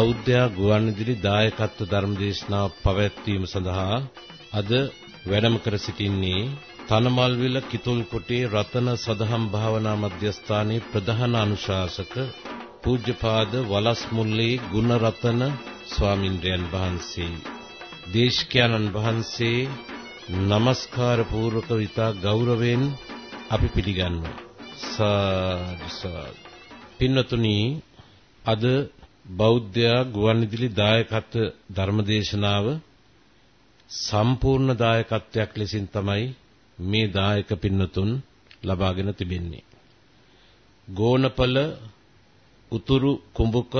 බෞද්ධ ගුවන්විදුලි දායකත්ව ධර්මදේශනාව පැවැත්වීම සඳහා අද වැඩම කර සිටින්නේ තනමල්විල කිතුල්කොටේ රතන සදහම් භාවනා මධ්‍යස්ථානයේ ප්‍රධාන අනුශාසක පූජ්‍යපාද වලස්මුල්ලේ ගුණරතන ස්වාමින්ද්‍රයන් වහන්සේ දේශකයන්න් වහන්සේ নমස්කාර පූර්වක විතා ගෞරවයෙන් අපි පිළිගන්නවා. සාදු. පින්නතුනි අද බෞද්ධ ගුවන්විදුලි දායකත්ව ධර්මදේශනාව සම්පූර්ණ දායකත්වයක් ලෙසින් තමයි මේ දායක පින්නතුන් ලබාගෙන තිබෙන්නේ. ගෝනපල උතුරු කුඹුක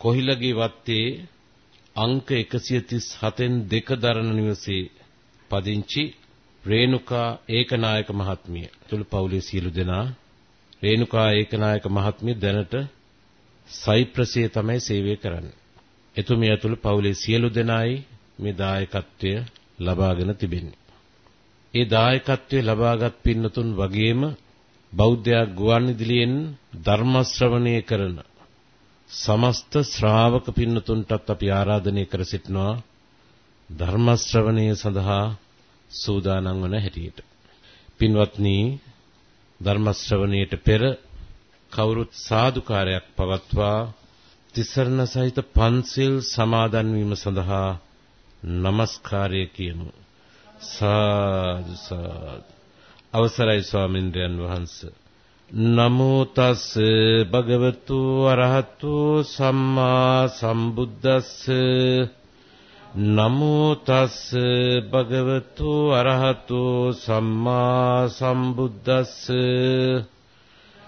කොහිලගේ වත්තේ අංක 137න් දෙක දරන නිවසේ පදිංචි රේණුකා ඒකනායක මහත්මිය. තුළු පවුලේ සියලු දෙනා රේණුකා ඒකනායක මහත්මිය දැනට සයිප්‍රසයේ තමයි සේවය කරන්නේ. එතුමිය ඇතුළු පවුලේ සියලු දෙනායි මේ දායකත්වය ලබාගෙන තිබෙන්නේ. ඒ දායකත්වය ලබාගත් පින්නතුන් වගේම බෞද්ධ ගුවන්විදුලියෙන් ධර්ම ශ්‍රවණය කරන සමස්ත ශ්‍රාවක පින්නතුන්ටත් අපි ආරාධනය කර සිටිනවා ධර්ම ශ්‍රවණය සඳහා සූදානම් වන හැටියට. පින්වත්නි ධර්ම ශ්‍රවණයට පෙර කවුරුත් සාදුකාරයක් පවත්වා තිසරණ සහිත පන්සිල් සමාදන් වීම සඳහා নমස්කාරය කියමු. සාදු සාදු. අවසරයි ස්වාමින්ද්‍රයන් වහන්සේ. නමෝ තස් භගවතු අරහතු සම්මා සම්බුද්දස්ස නමෝ තස් භගවතු අරහතු සම්මා සම්බුද්දස්ස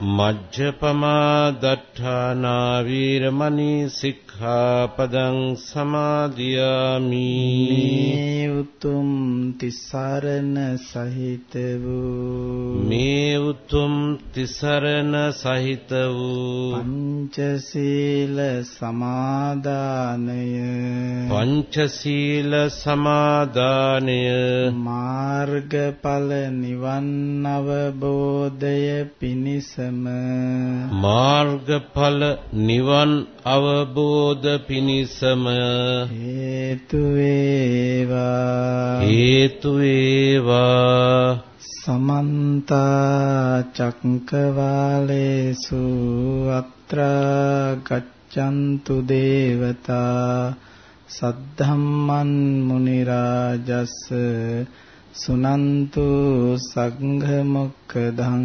මජ්ජපමා දට්ඨානා වීරමණී සික්ඛාපදං සමාදියාමි නේව උතුම් තිසරණ සහිත වූ මේ උතුම් තිසරණ සහිත වූ පංචශීල සමාදානය පංචශීල සමාදානය මාර්ගඵල නිවන් අවබෝධය පිණිසම මාර්ගඵල නිවන් අවබෝධ පිණිසම හේතු වේවා. හේතු වේවා. සමන්ත චක්කවාලේසු අත්‍රා ගච්ඡන්තු දේවතා සද්ධම්මන් මුනි රාජස් සුනන්තු සංඝ මොක්කදං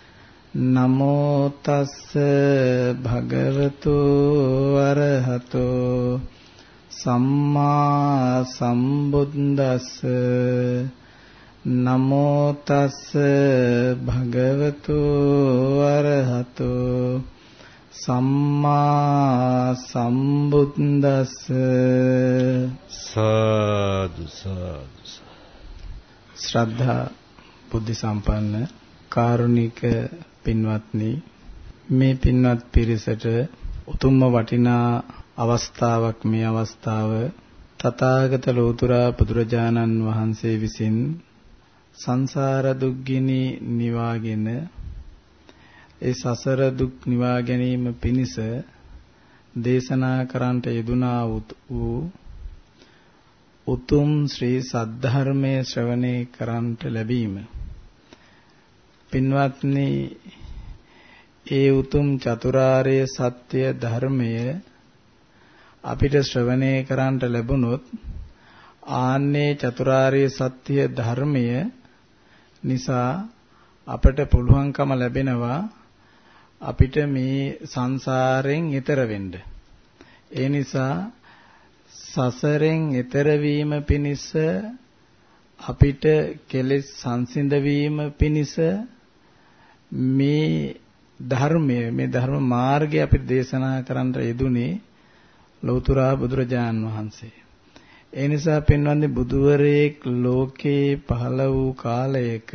නමෝ තස්ස භගවතු අරහතෝ සම්මා සම්බුද්දස්ස නමෝ තස්ස භගවතු අරහතෝ සම්මා සම්බුද්දස්ස සාදු සාදු ශ්‍රද්ධා බුද්ධ සම්පන්න කාරුණික පින්වත්නි මේ පින්වත් පිරිසට උතුම්ම වටිනා අවස්ථාවක් මේ අවස්ථාව. තථාගත ලෝතුරා බුදුරජාණන් වහන්සේ විසින් සංසාර දුක්ගිනි නිවාගෙන ඒ සසර දුක් නිවා ගැනීම පිණිස දේශනා කරන්නට යෙදුනා වූ උතුම් ශ්‍රී සද්ධර්මයේ ශ්‍රවණය කරන්නට ලැබීම. පින්වත්නි ඒ උතුම් චතුරාර්ය සත්‍ය ධර්මය අපිට ශ්‍රවණය කරන්නට ලැබුණොත් ආන්නේ චතුරාර්ය සත්‍ය ධර්මය නිසා අපට පුළුවන්කම ලැබෙනවා අපිට මේ සංසාරයෙන් ඈතර වෙන්න. ඒ නිසා සසරෙන් ඈතර වීම පිණිස අපිට කෙලෙස් සංසිඳ වීම පිණිස මේ ධර්මය මේ ධර්ම මාර්ගය අපිට දේශනා කරන්න යෙදුනේ ලෞතුරා බුදුරජාන් වහන්සේ. ඒ නිසා පින්වන්දි බුදුවරයෙක් ලෝකේ පහළ වූ කාලයක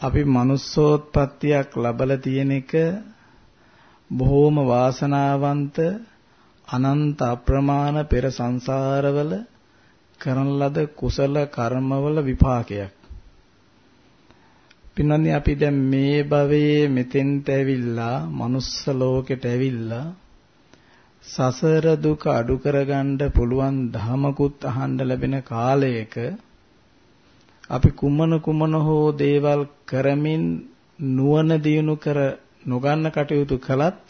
අපි manussෝත්පත්තියක් ලබලා තියෙන එක බොහෝම වාසනාවන්ත අනන්ත අප්‍රමාණ පෙර සංසාරවල කරන ලද කුසල කර්මවල විපාකයක්. පින්නන්නේ අපි දැන් මේ භවයේ මෙතෙන්ට ඇවිල්ලා manuss ලෝකෙට ඇවිල්ලා සසර දුක අඩු කරගන්න පුළුවන් ධමකුත් අහන්න ලැබෙන කාලයක අපි කුමන කුමන හෝ දේවල් කරමින් නුවණ දියුණු කර නොගන්න කටයුතු කළත්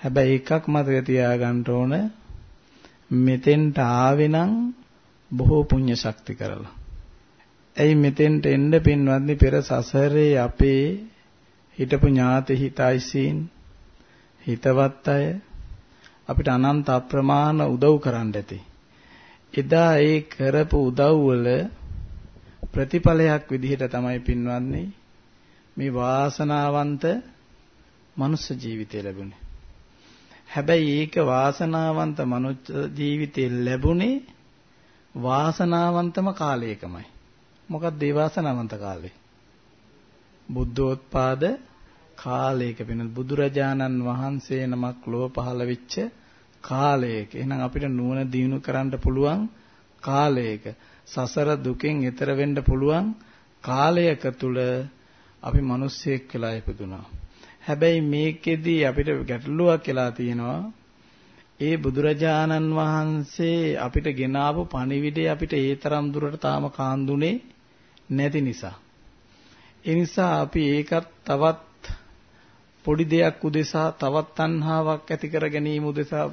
හැබැයි එකක් මතක තියාගන්න ඕන. මෙතෙන්ට ආවේ නම් බොහෝ පුණ්‍ය ශක්ති කරලා. ඇයි මෙතෙන්ට එන්න පින්වත්නි පෙර සසරේ අපේ හිටපු ඥාති හිතයිසීන් හිතවත් අය අපිට අනන්ත අප්‍රමාණ උදව් කරන්න ඇති. එදා ඒ කරපු උදව් වල ප්‍රතිඵලයක් විදිහට තමයි පින්වත්නි මේ වාසනාවන්ත මනුස්ස ජීවිතය ලැබුණේ. හැබැයි ඒක වාසනාවන්ත මනුස්ස ජීවිතය ලැබුණේ වාසනාවන්තම කාලයකමයි. මොකක්ද ඒ වාසනාවන්ත කාලේ? බුද්ධෝත්පාද කාලයක වෙන බුදුරජාණන් වහන්සේ නමක් ලොව පහළ වෙච්ච කාලයක. එහෙනම් අපිට නුවණ දිනු කරන්න පුළුවන් කාලයක. සසර දුකෙන් එතර වෙන්න පුළුවන් කාලයක තුල අපි මිනිස්සෙක් වෙලා ඉපදුනා. හැබැයි මේකෙදි අපිට ගැටලුවක් කියලා තියෙනවා. ඒ බුදුරජාණන් වහන්සේ අපිට ගෙනාවු පණිවිඩය අපිට ඒ තරම් දුරට තාම කාන්දුනේ නැති නිසා. ඒ නිසා අපි ඒකත් තවත් පොඩි දෙයක් උදෙසා තවත් තණ්හාවක් ඇති කර ගැනීම උදෙසා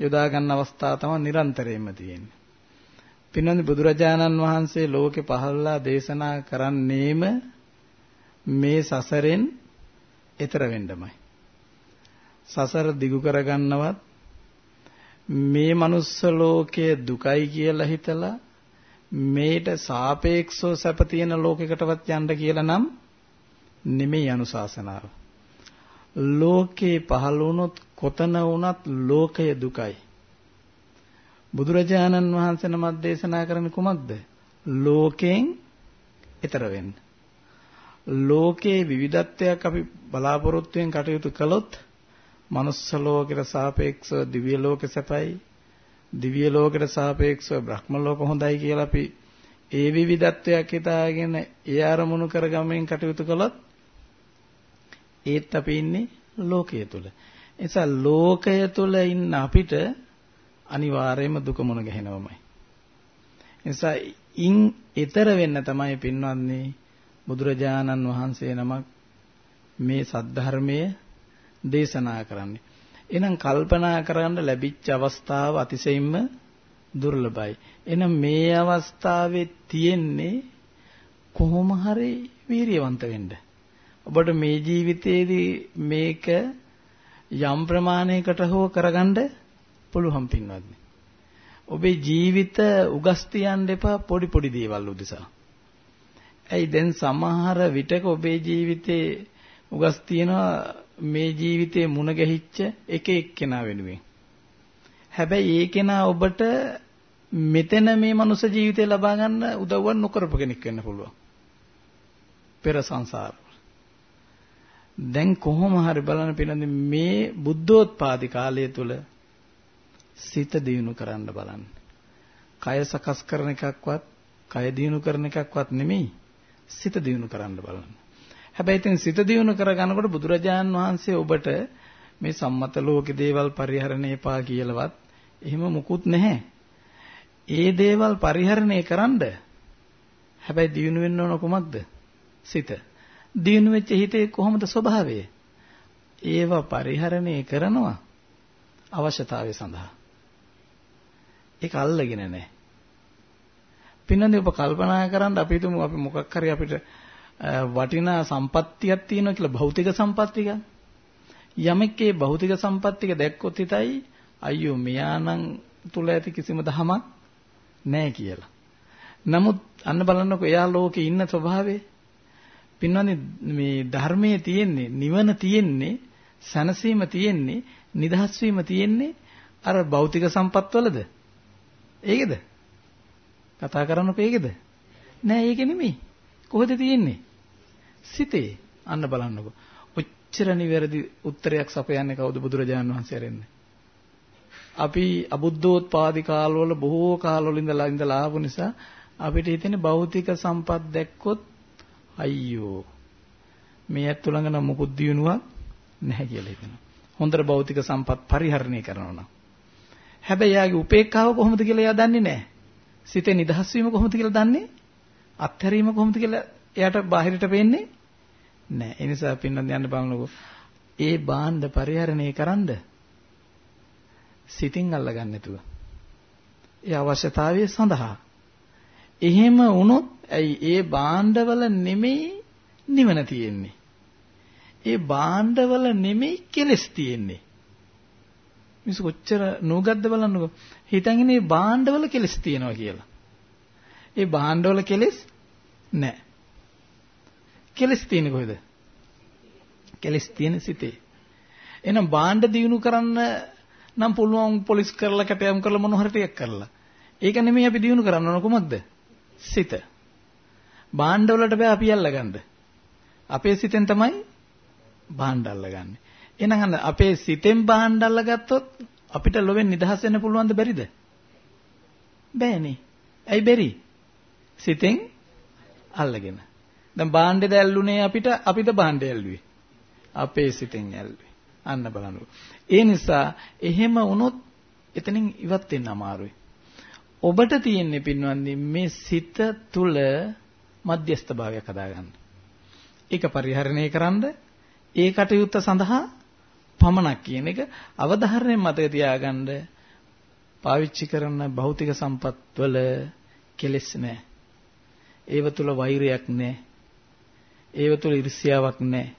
යොදා ගන්න අවස්ථා තමයි නිරන්තරයෙන්ම තියෙන්නේ. පින්නන්දි බුදුරජාණන් වහන්සේ ලෝකේ පහළලා දේශනා කරන්නේම මේ සසරෙන් එතර වෙන්නමයි. සසර දිගු කරගන්නවත් මේ manuss ලෝකයේ දුකයි කියලා හිතලා මේට සාපේක්ෂව සැප තියෙන ලෝකයකටවත් යන්න කියලා නම් නෙමෙයි අනුශාසනාව. ලෝකේ පහළ වුණොත් කොතන වුණත් ලෝකය දුකයි. බුදුරජාණන් වහන්සේ නමක් දේශනා කරන්නේ කුමක්ද? ලෝකයෙන් ඈතර වෙන්න. ලෝකේ විවිධත්වයක් අපි බලාපොරොත්තුෙන් කටයුතු කළොත් මනුස්ස ලෝකයට සාපේක්ෂව දිව්‍ය ලෝක සැපයි දිව්‍ය ලෝකයට සාපේක්ෂව බ්‍රහ්ම ලෝක හොඳයි කියලා අපි ඒ විවිධත්වයක් හිතාගෙන ඒ අරමුණු කරගමින් කටයුතු කළොත් ඒත් අපි ඉන්නේ ලෝකයේ තුල. එනිසා ලෝකය තුල ඉන්න අපිට අනිවාර්යයෙන්ම දුක මුණ ගැහෙනවමයි. එනිසා ඉන් ඊතර වෙන්න තමයි පින්වත්නි බුදුරජාණන් වහන්සේ නමක් මේ සද්ධර්මයේ දේශනා කරන්නේ. එහෙනම් කල්පනා කරන්න ලැබිච්ච අවස්ථාව අතිශයින්ම දුර්ලභයි. එහෙනම් මේ අවස්ථාවේ තියෙන්නේ කොහොම හරි වීරියවන්ත වෙන්න. ඔබට මේ ජීවිතයේදී මේක යම් ප්‍රමාණයකට හෝ කරගන්න පුළුවන් පින්වත්නි. ඔබේ ජීවිත උගස් තියන්න එපා පොඩි පොඩි දේවල් උදෙසා. ඇයි දැන් සමහර විටක ඔබේ ජීවිතේ උගස් තියනවා මේ ජීවිතේ මුණ ගැහිච්ච එක එක්කෙනා වෙනුවෙන්. හැබැයි ඒ කෙනා ඔබට මෙතන මේ මනුස්ස ජීවිතය ලබා ගන්න උදව්වක් නොකරපු කෙනෙක් වෙන්න පුළුවන්. පෙර සංසාරවල. දැන් කොහොම හරි බලන්න පිළිඳින් මේ බුද්ධෝත්පාදි කාලය තුල සිත දියුණු කරන්න බලන්න. කය සකස් කරන එකක්වත්, කය දියුණු කරන එකක්වත් නෙමෙයි. සිත දියුණු කරන්න බලන්න. හැබැයි ඉතින් සිත දියුණු කරගන්නකොට බුදුරජාන් වහන්සේ ඔබට මේ සම්මත ලෝක දේවල් පරිහරණය එපා කියලාවත් එහෙම මුකුත් නැහැ. ඒ දේවල් පරිහරණය කරන්න හැබැයි දියුණු වෙන්න ඕන කොමක්ද? සිත. දියුණු වෙච්ච හිතේ කොහොමද ස්වභාවය? ඒව පරිහරණය කරනවා අවශ්‍යතාවය සඳහා. ඒක අල්ලගෙන නැහැ. පින්නදී ඔබ කල්පනා කරන්න අපි හිතමු අපි මොකක් හරි අපිට වටිනා සම්පත්තියක් තියෙනවා කියලා භෞතික සම්පත්තියක්. යමෙක්ගේ භෞතික සම්පත්තික දැක්කොත් හිතයි අයියෝ මෙයානම් තුල ඇති කිසිම දහමක් නැහැ කියලා. නමුත් අන්න බලන්නකෝ එයා ලෝකේ ඉන්න ස්වභාවය. පින්වත්නි මේ ධර්මයේ තියෙන්නේ නිවන තියෙන්නේ සනසීම තියෙන්නේ නිදහස් වීම තියෙන්නේ අර භෞතික සම්පත්වලද? ඒකද? කතා කරන්නකෝ ඒකද? නෑ ඒක නෙමෙයි. කොහෙද තියෙන්නේ? සිතේ. අන්න බලන්නකෝ. ඔච්චර නිවැරදි උත්තරයක් සපයන්නේ කවුද බුදුරජාණන් වහන්සේ රෙන්නේ? අපි අබුද්ධෝත්පාදි කාලවල බොහෝ කාලවල ඉඳලා ඉඳලා ආපු නිසා අපිට හිතෙන්නේ භෞතික සම්පත් දැක්කොත් අයියෝ මේ ඇත්ත ළඟ නම් මොකුත් දිනුවක් නැහැ කියලා හිතෙනවා. හොඳට භෞතික සම්පත් පරිහරණය කරනවා නම්. හැබැයි යාගේ උපේක්ඛාව කොහොමද කියලා එයා දන්නේ නැහැ. සිතේ නිදහස් වීම කොහොමද කියලා දන්නේ? අත්හැරීම කොහොමද කියලා එයාට බාහිරට පේන්නේ නැහැ. ඒ නිසා පින්නත් යන්න බලනකො ඒ බාණ්ඩ පරිහරණය කරන්න සිතින් අල්ලගන්න නැතුව. ඒ අවශ්‍යතාවය සඳහා. එහෙම වුණොත් ඇයි ඒ බාණ්ඩවල නෙමෙයි නිවන තියෙන්නේ. ඒ බාණ්ඩවල නෙමෙයි කෙලස් තියෙන්නේ. මිස කොච්චර නෝගද්ද බලන්නකෝ. හිතන් ඉන්නේ බාණ්ඩවල කෙලස් තියෙනවා කියලා. ඒ බාණ්ඩවල කෙලස් නැහැ. කෙලස් තියෙන්නේ කොහෙද? කෙලස් තියෙන සිතේ. එහෙනම් බාණ්ඩ දිනු කරන්න නම් පුළුවන් පොලිස් කරලා කැපයම් කරලා මොන හරි ටිකක් කරලා. ඒක නෙමෙයි අපි දිනු කරන්න ඕන කොහොමද? සිත. බාණ්ඩ වලට බෑ අපි අල්ලගන්න. අපේ සිතෙන් තමයි බාණ්ඩ අල්ලගන්නේ. එහෙනම් අන්න අපේ සිතෙන් බාණ්ඩ අල්ලගත්තොත් අපිට ලොවෙන් නිදහස් වෙන්න පුළුවන්ද බැරිද? බෑනේ. ඇයි බැරි? සිතෙන් අල්ලගෙන. දැන් බාණ්ඩේ දැල්ලුනේ අපිට අපිට බාණ්ඩේ ඇල්ලුවේ. අපේ සිතෙන් ඇල්ලුවේ. අන්න බලන්නකො. ඒ නිසා එහෙම වුණොත් එතනින් ඉවත් වෙන්න අමාරුයි. ඔබට තියෙන්නේ පින්වන්දි මේ සිත තුල මධ්‍යස්ථ භාවයක් හදාගන්න. ඒක පරිහරණය කරන්න ඒ කටයුත්ත සඳහා පමණක් කියන එක අවධාරණයෙන් මතක තියාගන්න පාවිච්චි කරන භෞතික සම්පත් වල කෙලෙස් නැහැ. ඒව තුල වෛරයක් නැහැ. ඒව තුල iriසියාවක් නැහැ.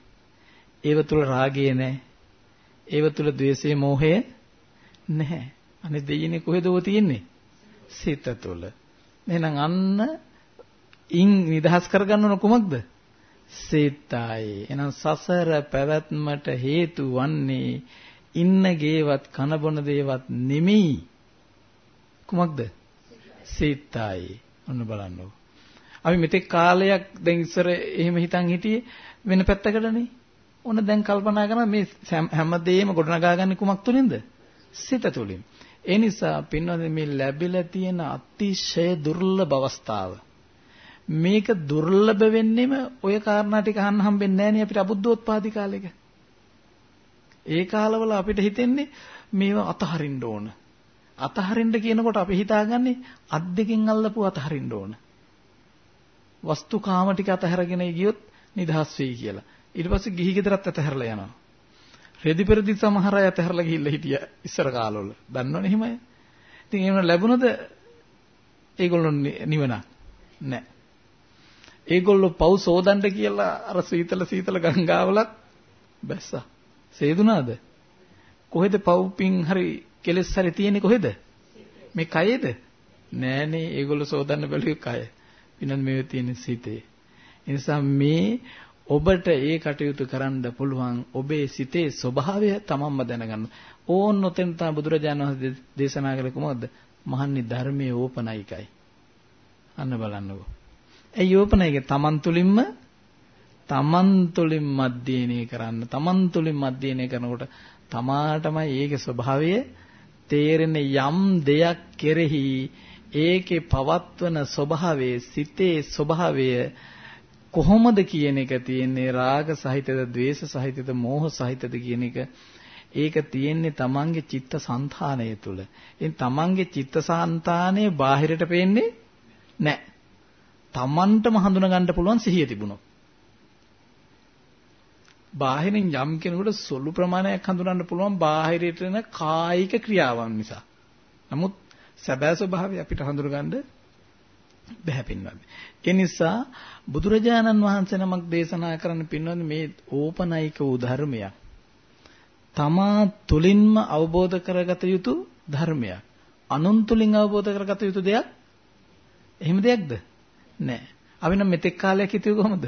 ඒව තුල රාගය නැහැ. ඒව තුල ද්වේෂය මෝහය නැහැ. අනේ දෙයිනේ කොහෙද ඔය තියෙන්නේ? සිත තුල. එහෙනම් අන්න ඉන් නිදහස් කරගන්න ඕන කුමක්ද? සිතයි. එහෙනම් සසර පැවැත්මට හේතු වන්නේ ඉන්න ගේවත් කන බොන දේවත් නෙමෙයි. කුමක්ද? සිතයි. ඔන්න බලන්නකො. අපි මෙතෙක් කාලයක් දැන් ඉස්සර එහෙම හිතන් හිටියේ වෙන පැත්තකටනේ. ඔන්න දැන් කල්පනා කරන මේ හැමදේම ගොඩනගාගන්නේ කුමක් තුලින්ද? සිත තුලින්. ඒ නිසා පින්වත්නි මේ ලැබිලා තියෙන අතිශය දුර්ලභ අවස්ථාව. මේක දුර්ලභ වෙන්නෙම ඔය කාරණා ටික අහන්න හම්බෙන්නේ නැහැ නේ අපිට අබුද්ධෝත්පාදි කාලෙක. ඒ කාලවල අපිට හිතෙන්නේ මේව අතහරින්න ඕන. අතහරින්න කියනකොට අපි හිතාගන්නේ අත් දෙකෙන් අල්ලපු අතහරින්න ඕන. වස්තු කාම ටික අතහැරගෙන ගියොත් නිදහස් වෙයි කියලා. ඊට පස්සේ ගිහි ගෙදරත් අතහැරලා යනවා. රෙදි පෙරදි සමහර අය අතහැරලා ගිහිල්ලා හිටියා ඉස්සර කාලවල. දන්නවනේ එහෙමයි. ඉතින් එහෙම ලැබුණද ඒගොල්ලෝ නිවන නැහැ. ඒගොල්ලෝ පව් සෝදන්න කියලා අර සීතල සීතල ගංගාවලත් බැස්සා. සේදුනාද? කොහෙද පව් පිං හරි කෙලස් හරි තියෙන්නේ කොහෙද? මේ කයේද? නෑනේ ඒගොල්ලෝ සෝදන්න බැලුවේ කය. විනන් මේ තියෙන සිතේ. ඒ නිසා මේ ඔබට ඒ කටයුතු කරන්න පුළුවන් ඔබේ සිතේ ස්වභාවය තමන්ම දැනගන්න. ඕන් නොතෙන් තමයි බුදුරජාණන් වහන්සේ දේශනා කළේ කොහොමද? මහන්නි ධර්මයේ ඕපනයිකයි. අන්න බලන්නකෝ. ඒ යෝපනයික තමන් තුලින්ම තමන් තුලින් අධ්‍යයනය කරන්න. තමන් තුලින් අධ්‍යයනය කරනකොට තමාටමයි ඒකේ ස්වභාවය තේරෙන යම් දෙයක් කෙරෙහි ඒකේ පවත්වන ස්වභාවයේ සිතේ ස්වභාවය කොහොමද කියන එක තියෙන්නේ රාග සහිතද ද්වේෂ සහිතද මෝහ සහිතද කියන එක ඒක තියෙන්නේ තමන්ගේ චිත්ත સંතානය තුල. ඉතින් තමන්ගේ චිත්ත સંතානය බාහිරට පේන්නේ නැහැ. තමන්ටම හඳුනා ගන්න පුළුවන් සිහිය තිබුණොත්. බාහිරින් යම් කෙනෙකුට සොළු ප්‍රමාණයක් හඳුනන්න පුළුවන් බාහිරට එන කායික ක්‍රියාවන් නිසා. නමුත් සැබෑ ස්වභාවය අපිට හඳුනගන්න බැහැ පින්වත්නි. ඒ නිසා බුදුරජාණන් වහන්සේ නමක් දේශනා කරන්න පින්වත්නි මේ ඕපනයික වූ ධර්මයක්. තමා තුලින්ම අවබෝධ කරගත යුතු ධර්මයක්. අනුන් තුලින් අවබෝධ කරගත යුතු දෙයක් එහෙම දෙයක්ද? නෑ. අපි නම් මෙතෙක් කාලයක් හිතුවේ කොහොමද?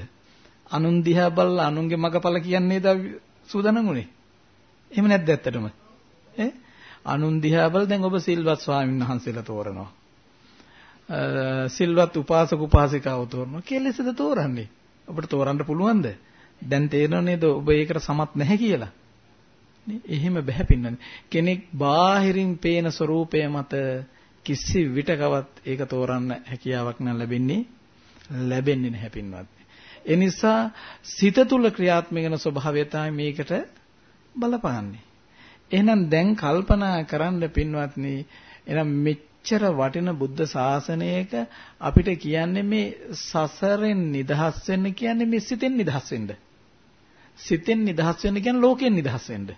අනුන් දිහා බලලා අනුන්ගේ මගපල කියන්නේද සූදානම් උනේ? එහෙම නැද්ද ඇත්තටම? ඈ අනුන් දිහා බල දැන් ඔබ සිල්වත් ස්වාමීන් වහන්සේලා තෝරනවා. සිල්වත් උපාසක උපාසිකාව තෝරනවා කෙලෙසද තෝරන්නේ? ඔබට තෝරන්න පුළුවන්ද? දැන් තේරෙනව නේද ඔබ ඒකට සමත් නැහැ කියලා? නේ එහෙම බෑ පින්නන්නේ කෙනෙක් බාහිරින් පේන ස්වરૂපය මත කිසි විටකවත් ඒක තෝරන්න හැකියාවක් නම් ලැබෙන්නේ ලැබෙන්නේ නැහැ පින්වත්. ඒ නිසා සිත තුල ක්‍රියාත්මක වෙන ස්වභාවය තමයි මේකට බලපාන්නේ. එහෙනම් දැන් කල්පනා කරන්න පින්වත්නි එහෙනම් මෙච්චර වටින බුද්ධ ශාසනයක අපිට කියන්නේ මේ සසරෙන් නිදහස් වෙන්න කියන්නේ මේ සිතෙන් නිදහස් වෙන්න. සිතෙන් නිදහස් වෙන්න කියන්නේ ලෝකයෙන් නිදහස් වෙන්න.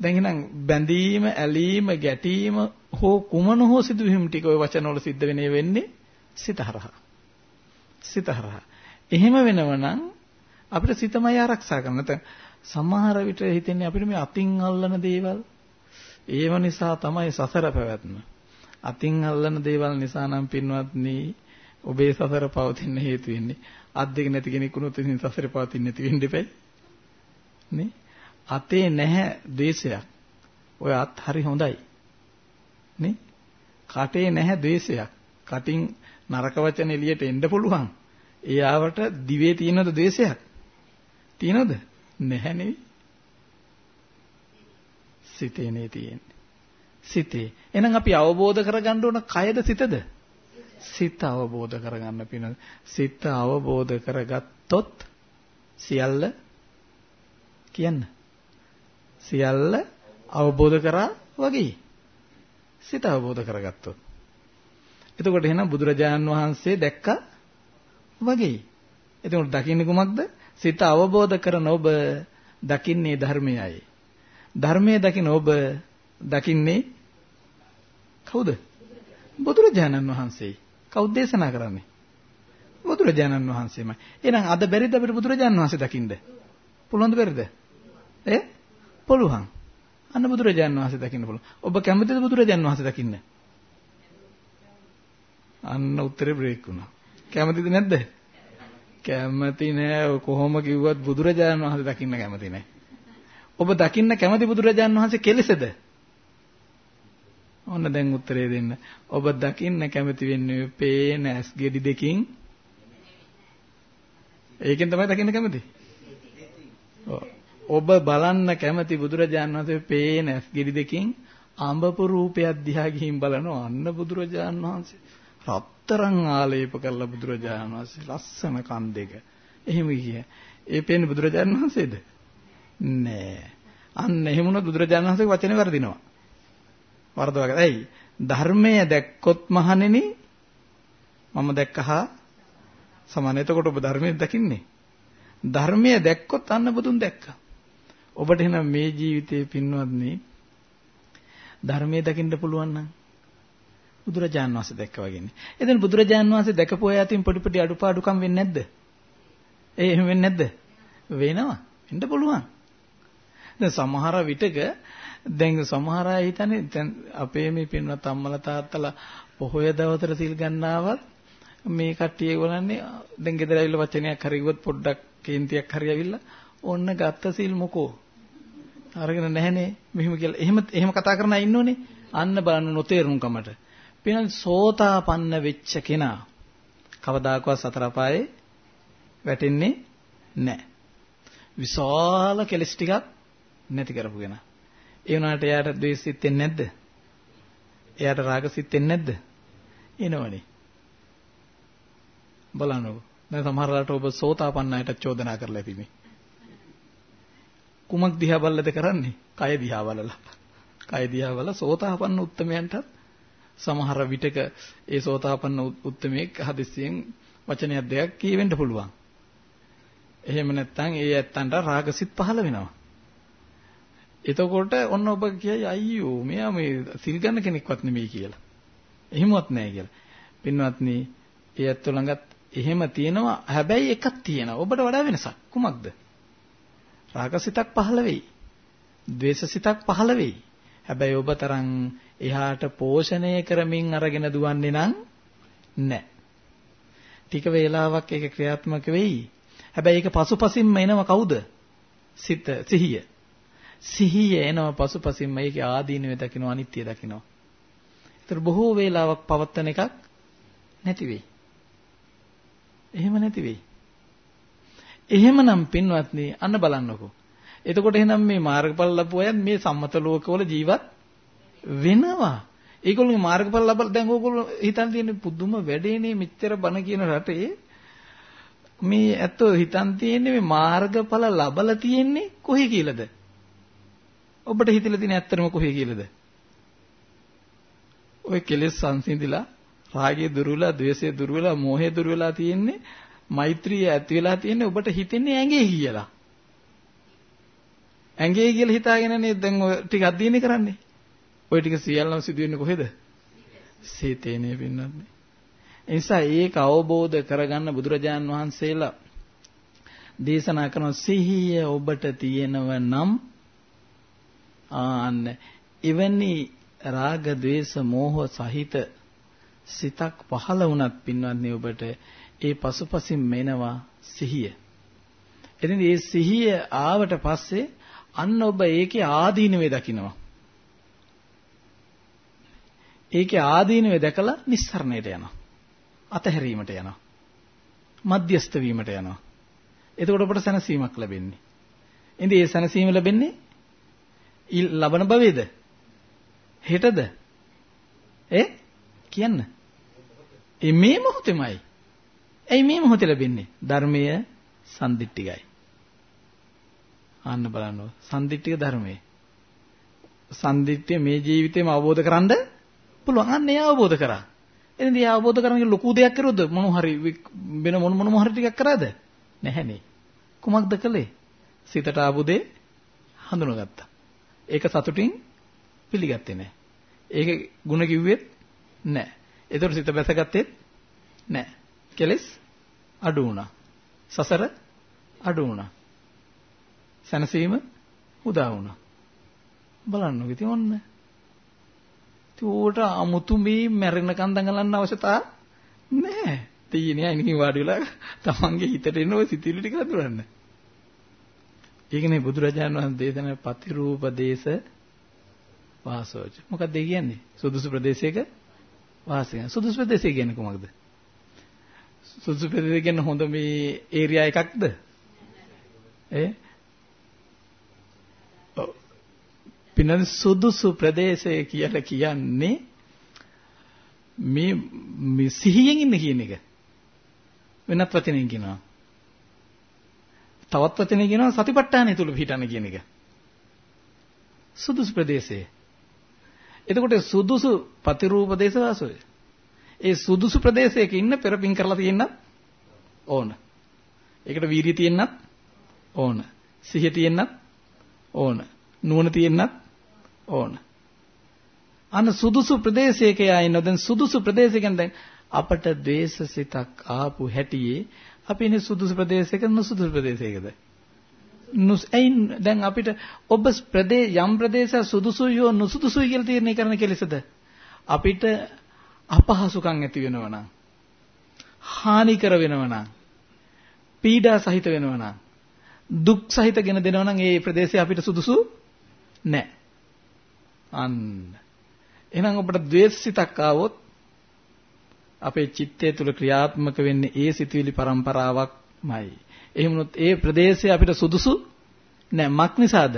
දැන් එහෙනම් බැඳීම, ඇලීම, ගැටීම හෝ කුමන හෝ සිදුවීම් ටික ওই වචන වල සිද්ධ වෙන්නේ වෙන්නේ සිත හරහා. සිත හරහා. එහෙම වෙනවනම් අපිට සිතමයි ආරක්ෂා කරන්න. නැත්නම් සමහර විට හිතෙන්නේ අපිට මේ අතින් අල්ලන දේවල් ඒව නිසා තමයි සසර පැවැත්ම. අතින් අල්ලන දේවල් නිසා නම් පින්වත්නි ඔබේ සසර පවතින්න හේතු වෙන්නේ. අත් දෙක නැති කෙනෙක් වුණොත් ඉතින් සසරේ පවතින්නේ නැති වෙන්න දෙපයි. නේ? අතේ නැහැ ද්වේෂයක්. ඔය අත් හරි හොඳයි. නේ? කටේ නැහැ ද්වේෂයක්. කටින් නරක වචන එළියට එන්න පුළුවන්. ඒ ආවට දිවේ තියෙනවද ද්වේෂයක්? තියෙනවද? නැහැ නෙවෙයි. සිතේනේ තියෙන්නේ. සිතේ. එහෙනම් අපි අවබෝධ කරගන්න ඕන කයද සිතද? සිත අවබෝධ කරගන්න පින. සිත අවබෝධ කරගත්තොත් සියල්ල කියන්න. සියල්ල අවබෝධ කරා වගේ. සිත අවබෝධ කරගත්තොත්. එතකොට එහෙනම් බුදුරජාණන් වහන්සේ දැක්ක වගේ. එතකොට දකින්නේ කුමක්ද? සිත අවබෝධ කරන ඔබ දකින්නේ ධර්මයයි. ධර්මයේ දකින ඔබ දකින්නේ කවුද? බුදුරජාණන් වහන්සේයි. කවුද දේශනා කරන්නේ? බුදුරජාණන් වහන්සේමයි. එහෙනම් අද බැරිද අපිට බුදුරජාණන් වහන්සේ දකින්න? පුළුවන්ද බැරිද? ඈ? පුළුවන්. අන්න බුදුරජාණන් වහන්සේ දකින්න පුළුවන්. ඔබ කැමතිද බුදුරජාණන් වහන්සේ දකින්න? අන්න උත්තරේ බ්‍රේක් වුණා. කැමතිද නැද්ද? කැමති නෑ කොහොම කිව්වත් බුදුරජාණන් වහන්සේ දකින්න කැමති නෑ. ඔබ දකින්න කැමති බුදුරජාණන් වහන්සේ කෙලෙසද? ඔන්න දැන් උත්තරේ දෙන්න. ඔබ දකින්න කැමති වෙන්නේ පේන ඇස් ගෙඩි දෙකින්. ඒකෙන් තමයි දකින්න කැමති. ඔබ බලන්න කැමති බුදුරජාණන් වහන්සේ පේන ඇස් ගෙඩි දෙකින් අඹපු රූපයක් දිහා ගිහින් බලනවා අන්න බුදුරජාණන් වහන්සේ. රත්තරන් ආලේප කරලා බුදුරජාණන් වහන්සේ ලස්සන කන් දෙක. එහෙම කිය. ඒ පේන්නේ බුදුරජාණන් වහන්සේද? නෑ. අන්න එහෙම වුණොත් බුදුරජාණන් වහන්සේගේ වචනේ වර්ධිනවා. වර්ධවගත. ඇයි? ධර්මය දැක්කොත් මහණෙනි මම දැක්කහා සමාන. එතකොට ඔබ ධර්මයේ දකින්නේ. ධර්මය දැක්කොත් අන්න බුදුන් දැක්කා. ඔබට එහෙනම් මේ ජීවිතේ පින්වත්නි ධර්මයේ දකින්න පුළුවන් නම් බුදුරජාන් වහන්සේ දැක්කා වගේනේ. එතන බුදුරජාන් වහන්සේ දැකපු අය අතින් පොඩි පොඩි අඩුපාඩුකම් වෙන්නේ නැද්ද? ඒ එහෙම වෙන්නේ නැද්ද? වෙනවා. වෙන්න පුළුවන්. දැන් සමහර විටක දැන් සමහර අය හිතන්නේ දැන් අපේ මේ පින්වත් අම්මලා තාත්තලා පොහොය දවතට සිල් ගන්නවත් මේ කට්ටිය ඒගොල්ලන්නේ දැන් ගෙදර ඇවිල්ලා වචනයක් හරි ගියොත් පොඩ්ඩක් කේන්තියක් හරි ඇවිල්ලා ඕන්න ගත්ත සිල් මොකෝ අරගෙන නැහනේ මෙහෙම කියලා එහෙම එහෙම කතා කරන අය ඉන්නෝනේ අන්න බලන්න නොතේරුම්කමට පිනන් සෝතාපන්න වෙච්ච කෙනා කවදාකවත් සතර පායේ වැටෙන්නේ නැහැ. විශාල කෙලස් ටිකක් නැති කරපු කෙනා. ඒ වුණාට එයාට ද්වේෂ සිත්තෙන්නේ නැද්ද? එයාට රාග සිත්තෙන්නේ නැද්ද? එනවනේ. බලන්නකො. දැන් සමහරලාට ඔබ සෝතාපන්නයට චෝදනා කරලා ඇති මේ. කුමක් දිහා බලලද කරන්නේ? කය දිහා බලලා. කය දිහා බලලා සෝතාපන්න උත්තමයන්ටත් සමහර විටක ඒ සෝතාපන්න උත්තමයෙක් හදිස්සියෙන් වචනයක් දෙයක් කියවෙන්න පුළුවන්. එහෙම නැත්නම් ඒ ඇත්තන්ට රාගසිත පහළ වෙනවා. එතකොට ඔන්න ඔබ කියයි අයියෝ මෙයා මේ සිල් ගන්න කෙනෙක්වත් නෙමෙයි කියලා. එහෙමවත් නැහැ කියලා. පින්වත්නි, ඒ ඇත්ත ළඟත් එහෙම තියෙනවා. හැබැයි එකක් තියෙනවා. ඔබට වඩා වෙනසක්. කුමක්ද? රාගසිතක් පහළ වෙයි. ද්වේෂසිතක් පහළ වෙයි. හැබැයි ඔබ තරම් එහාට පෝෂණය කරමින් අරගෙන දුවන්නේ නම් නැහැ. ටික වේලාවක් ඒක ක්‍රියාත්මක වෙයි. හැබැයි ඒක පසුපසින්ම එනව කවුද? සිත සිහිය. සිහිය එනව පසුපසින්ම ඒකේ ආදීනවේ දකින්න අනිත්‍ය දකින්න. ඒතර බොහෝ වේලාවක් පවත්තන එකක් නැති වෙයි. එහෙම නැති වෙයි. එහෙමනම් පින්වත්නි අන්න බලන්නකෝ. එතකොට එහෙනම් මේ මාර්ගඵල ලැබුවයන් මේ සම්මත ලෝකවල ජීවත් වෙනවා. ඒගොල්ලෝ මාර්ගඵල ලබලා දැන් ඕගොල්ලෝ හිතන් තියෙන පුදුම වැඩේනේ මෙච්චර බණ කියන රටේ මේ ඇත්තෝ හිතන් තියෙන්නේ මේ මාර්ගඵල ලබලා තියෙන්නේ කොහේ කියලාද? ඔබට හිතලා තියෙන ඇත්තටම කොහේ කියලාද? ඔය කෙලෙස් සංසිඳිලා රාගය දුර වෙලා, ద్వේෂය දුර වෙලා, මෝහය දුර වෙලා තියෙන්නේ මෛත්‍රිය ඇති වෙලා තියෙන්නේ ඔබට හිතෙන්නේ ඇඟේ කියලා. ඇඟේ කියලා හිතාගෙනනේ දැන් ඔය ටික අධ්‍යයනය කරන්නේ. ඔය ටික සියල්ලම සිදු වෙන්නේ කොහෙද? සීතේනේ පින්නත්. ඒ නිසා ඒක අවබෝධ කරගන්න බුදුරජාන් වහන්සේලා දේශනා කරන සිහිය ඔබට තියෙනව නම් ආන්න එවැනි රාග ద్వේෂ මෝහ සහිත සිතක් පහළ වුණත් පින්වත්නි ඔබට ඒ පසුපසින් මෙනවා සිහිය. එතෙන් මේ සිහිය ආවට පස්සේ අන්න ඔබ ඒකේ ආදීනවේ දකිනවා. ඒකේ ආදීනවේ දැකලා නිස්සරණයට යනවා. අතහැරීමට යනවා. මධ්‍යස්ත වීමට යනවා. එතකොට ඔබට සැනසීමක් ලැබෙන්නේ. ඉතින් ඒ සැනසීම ලැබෙන්නේ ලබන භවයේද? හෙටද? ඒ කියන්න. ඒ මේ මොහොතේමයි. ඇයි මේ මොහොතේ ලැබෙන්නේ? ධර්මයේ සම්දිට්ඨිකයි. ආන්න බලන්න. සම්දිට්ඨික ධර්මයේ. සම්දිට්ඨිය මේ ජීවිතේම අවබෝධ කරගන්න පුළුවන්. අන්න ඒ අවබෝධ කරා. එතනදී ඒ අවබෝධ කරගන්න ලොකු දෙයක් කරුවොත් මොන හරි වෙන මොන මොන හරි ටිකක් කරාද? නැහැනේ. කුමක්ද කළේ? සිතට ආපු දේ හඳුනගත්තා. ඒක සතුටින් පිළිගත්තේ නැහැ. ඒක ಗುಣ කිව්වෙත් නැහැ. ඒතර සිත බැසගත්තෙත් නැහැ. කෙලස් අඩු වුණා. සසර අඩු වුණා. සනසීම උදා වුණා. බලන්නකො ඉතින් ඔන්න. ඉතින් ඌට අමුතු මේ මැරෙනකන් දඟලන්න අවශ්‍යතාව නැහැ. තියෙන්නේ අයිනින් වාඩි වෙලා තමන්ගේ හිතට එන ওই සිතිවිලි ටික හඳුනන්න. ඒකනේ බුදුරජාණන් වහන්සේ දේශනා පතිරූප දේශ වාසෝච. මොකක්ද ඒ කියන්නේ? සුදුසු ප්‍රදේශයක වාසය. සුදුසු ප්‍රදේශය කියන්නේ කොහොමද? සුදුසු ප්‍රදේශය කියන්නේ හොඳ මේ ඒරියා එකක්ද? ඒ පින්නද සුදුසු ප්‍රදේශය කියලා කියන්නේ මේ සිහියෙන් ඉන්න කියන එක. වෙනත් වචනකින් කියනවා. තවත් වචනකින් කියනවා සතිපට්ඨානය තුල පිහිටන්න කියන එක. සුදුසු ප්‍රදේශය. එතකොට සුදුසු ප්‍රතිරූප දේශ වාසය. ඒ සුදුසු ප්‍රදේශයක ඉන්න පෙරපින් කරලා තියෙන්නත් ඕන. ඒකට වීරිය තියෙන්නත් ඕන. සිහිය තියෙන්නත් ඕන. නුවණ තියෙන්නත් ඕන. අන්න සුදුසු ප්‍රදේශයක යයින්න දැන් සුදුසු ප්‍රදේශයකින් දැන් අපට ද්වේෂසිතක් ආපු හැටියේ අපි ඉන්නේ සුදුසු ප්‍රදේශයක නුසුදුසු ප්‍රදේශයකද? නුස් ඇයින් දැන් අපිට ඔබ ප්‍රදේ යම් ප්‍රදේශය සුදුසුයි හෝ නුසුදුසුයි කියලා තීරණය කරන කෙලෙසද? අපිට අපහසුකම් ඇති වෙනවා නම් හානිකර වෙනවා නම් පීඩා සහිත වෙනවා නම් දුක් සහිතගෙන දෙනවා නම් ඒ ප්‍රදේශය අපිට සුදුසු නැහැ. අන්න. එහෙනම් ඔබට ද්වේෂසිතක් ආවොත් අපේ චිත්තය තුල ක්‍රියාත්මක වෙන්නේ ඒ සිතුවිලි પરම්පරාවක්මයි. එහෙම වුණොත් ඒ ප්‍රදේශය අපිට සුදුසු නෑ. මක් නිසාද?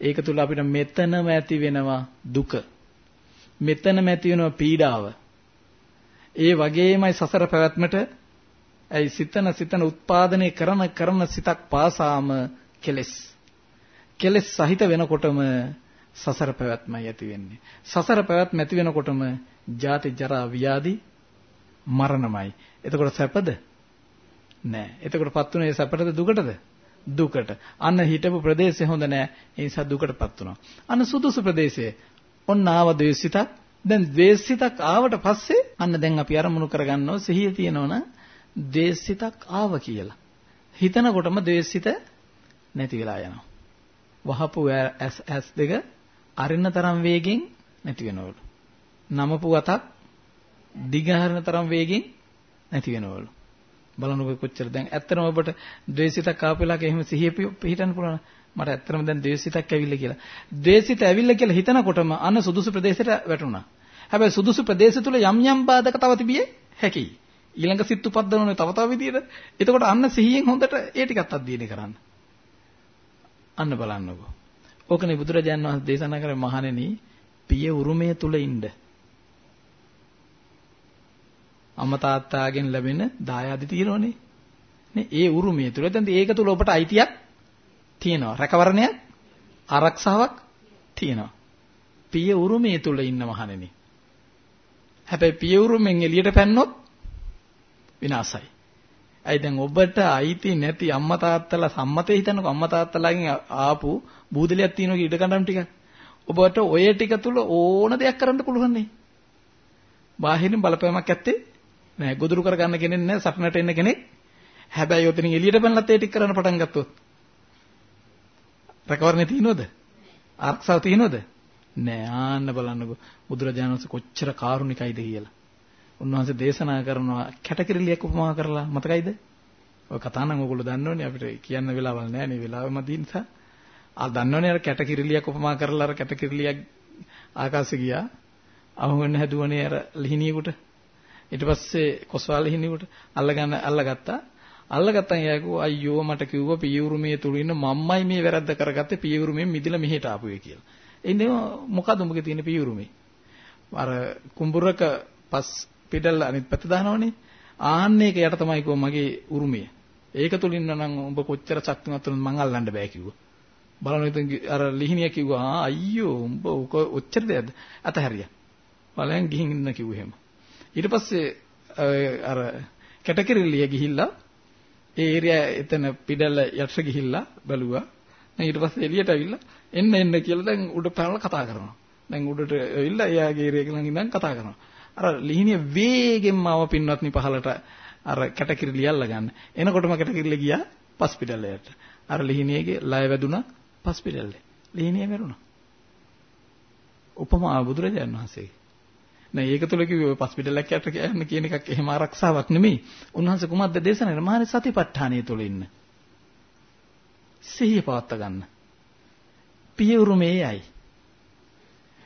ඒක තුල අපිට මෙතනම ඇති වෙනවා දුක. මෙතනම ඇති වෙනවා පීඩාව. ඒ වගේමයි සසර පැවැත්මට ඇයි සිතන සිතන උත්පාදනය කරන කරන සිතක් පාසාම කෙලෙස්. කෙලෙස් සහිත වෙනකොටම සසර පැවැත්මයි ඇති වෙන්නේ. සසර පැවැත්ම ඇති වෙනකොටම ජාති ජරා ව්‍යාධි මරණමයි. එතකොට සැපද? නෑ. එතකොටපත් උනේ සැපටද දුකටද? දුකට. අන්න හිටපු ප්‍රදේශය හොඳ නෑ. ඒ නිසා දුකටපත් වුණා. අන්න සුදුසු ප්‍රදේශය. ඔන්න ආව ද්වේෂිතක්. දැන් ද්වේෂිතක් ආවට පස්සේ අන්න දැන් අපි අරමුණු කරගන්නවා සිහිය තියෙනවනම් ද්වේෂිතක් ආව කියලා. හිතනකොටම ද්වේෂිත නැති වෙලා යනවා. වහපු ඇස් ඇස් දෙක අරින්න තරම් වේගෙන් නැති වෙනවලු. නමපු අතක් දිගහරන තරම් වේගෙන් නැති වෙනවලු. බලන්නකො කොච්චර දැන් ඇත්තටම ඔබට ද්වේෂිතක් ආපෙලාක එහෙම සිහිය පිහිටන්න පුළුවන්. මට ඇත්තටම දැන් ද්වේෂිතක් ඇවිල්ලා කියලා. ද්වේෂිත ඇවිල්ලා කියලා හිතනකොටම අන්න සුදුසු ප්‍රදේශයට වැටුණා. හැබැයි සුදුසු ප්‍රදේශ තුල යම් යම් බාධක තව තිබියේ හැකියි. ඊළඟ සිත් උපද්දවන්නේ තව තව විදියට. එතකොට අන්න සිහියෙන් හොඳට ඒ ටිකත් අධ්‍යයනය කරන්න. අන්න බලන්නකෝ. ඕකනේ බුදුරජාණන් වහන්සේ දේශනා කරේ මහණෙනි පිය උරුමය තුල ඉන්න. අම්මා තාත්තාගෙන් ලැබෙන දායාද තියෙනවනේ. නේ ඒ උරුමය තුල දැන් ඒක තුල ඔබට අයිතියක් තියෙනවා. රැකවරණයක් ආරක්ෂාවක් තියෙනවා. පිය උරුමය තුල ඉන්න මහණෙනි. හැබැයි පිය උරුමෙන් එළියට පැන්නොත් විනාසයි. ඇයි දැන් ඔබට අයිති නැති අම්මා තාත්තලා සම්මතේ හිතන්නකෝ අම්මා තාත්තලාගෙන් ආපු බූදලියක් තියෙනවා ඉඩ කඩම් ටික. ඔබට ඔය ටික තුල ඕන දෙයක් කරන්න පුළුවන් නේ. බාහිරින් බලපෑමක් ඇත්තේ නෑ. ගොදුරු කරගන්න කෙනෙක් නෑ. සටනට එන්න කෙනෙක්. හැබැයි ඔතනින් එළියට පැනලත් ඒ ටික කරන්න පටන් ගත්තොත්. රැකවරණේ තියනවද? ආරක්ෂාව තියනවද? නෑ. ආන්න බලන්නකෝ. බුදුරජාණන් වහන්සේ කොච්චර කාරුණිකයිද කියලා. උන්වහන්සේ දේශනා කරනවා කැටකිරිලියක් උපමා කරලා මතකයිද? ඔය කතා නම් ඔයගොල්ලෝ දන්නවනේ අපිට කියන්න වෙලාවල් නැහැ නේ වෙලාවෙම තියෙන නිසා. ආ දන්නවනේ අර කැටකිරිලියක් උපමා කරලා අර කැටකිරිලියක් ආකාශේ ගියා. අහුවෙන්න හැදුවනේ අර ලිහිණියෙකුට. ඊට පස්සේ කොස්වාල ලිහිණියෙකුට අල්ලගන්න අල්ලගත්තා. අල්ලගත්තන් එයා අයියෝ මට කිව්වා පියවුරුමේ තුල ඉන්න මම්මයි මේ වැරද්ද කරගත්තේ පියවුරුමෙන් මිදිලා මෙහෙට ආපුවේ කියලා. එන්නේ මොකද උඹගේ තියෙන පියවුරුමේ? අර කුඹුරක පස් පිටල් අනිත් පැත්ත දානවනේ. ආන්න ඒක යට තමයි කිව්ව මගේ උරුමය. ඒක තුලින් නම් උඹ කොච්චර ශක්තිමත් වුණත් මං අල්ලන්න බෑ කිව්වා. බලන්න ඉතින් අර ලිහිණිය කිව්වා ආ අයියෝ උඹ ඔච්චර දෙයක්ද? අතහැරියා. බලයන් ගිහින් ඉන්න කිව්ව එහෙම. ඊට පස්සේ අර කැටකිරිලිය ගිහිල්ලා ඒ ඒරියා එතන පිටල යට ගිහිල්ලා බැලුවා. දැන් ඊට පස්සේ එළියට ඇවිල්ලා එන්න එන්න කියලා දැන් උඩ පැනලා කතා කරනවා. දැන් උඩට ඇවිල්ලා එයාගේ ඒරියා ළඟ ඉඳන් කතා කරනවා. අර ලිහිණිය වේගෙන්ම ආව පින්වත්නි පහලට අර කැටකිරිලි අල්ල ගන්න. එනකොටම කැටකිරිලි ගියා පස්පිටලයට. අර ලිහිණියගේ ලය වැදුනා පස්පිටලේ. ලිහිණිය මැරුණා. උපමා බුදුරජාණන් වහන්සේ. නෑ ඒක තුල කිව්වේ ඔය හොස්පිටල් එකකට යන්න කියන එකක් එහෙම ආරක්ෂාවක් නෙමෙයි. උන්වහන්සේ කුමක්ද දේශනා කරන්නේ? මානේ සතිපට්ඨානිය තුල ඉන්න. සිහිය පවත්වා ගන්න. පියවරු මේයි.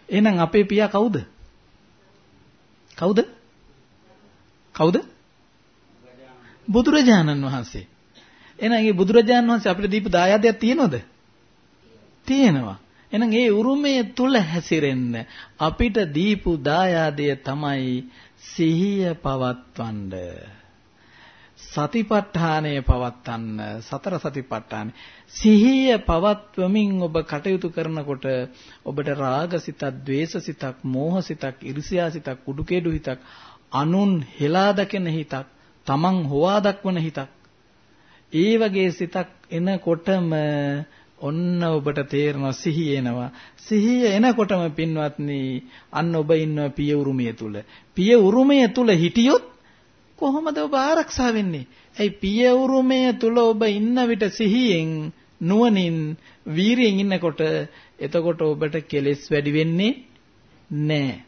එහෙනම් අපේ පියා කවුද? කවුද? කවුද? බුදුරජාණන් වහන්සේ. එහෙනම් මේ බුදුරජාණන් වහන්සේ අපිට දීපු දායාදයක් තියෙනවද? තියෙනවා. එහෙනම් ඒ උරුමය තුල හැසිරෙන්න අපිට දීපු දායාදය තමයි සිහිය පවත්වන්න. සතිපට්ඨානය පවත්වන්න සතර සතිපට්ඨාන සිහිය පවත්වමින් ඔබ කටයුතු කරනකොට ඔබට රාගසිතක් ద్వේෂසිතක් මෝහසිතක් ඉරිසියාසිතක් උඩුකේඩු හිතක් අනුන් හෙලා දකින හිතක් තමන් හොවා දක්වන හිතක් ඒ වගේ සිතක් එනකොටම ඔන්න ඔබට තේරෙනවා සිහිය එනවා. සිහිය එනකොටම පින්වත්නි අන්න ඔබ ඉන්නවා පිය උරුමය තුල. පිය උරුමය තුල හිටියොත් කොහොමද ඔබ ආරක්ෂා වෙන්නේ? ඇයි පිය උරුමය තුල ඔබ ඉන්න විට සිහියෙන් නුවණින් වීරියෙන් ඉන්නකොට එතකොට ඔබට කෙලෙස් වැඩි වෙන්නේ නැහැ.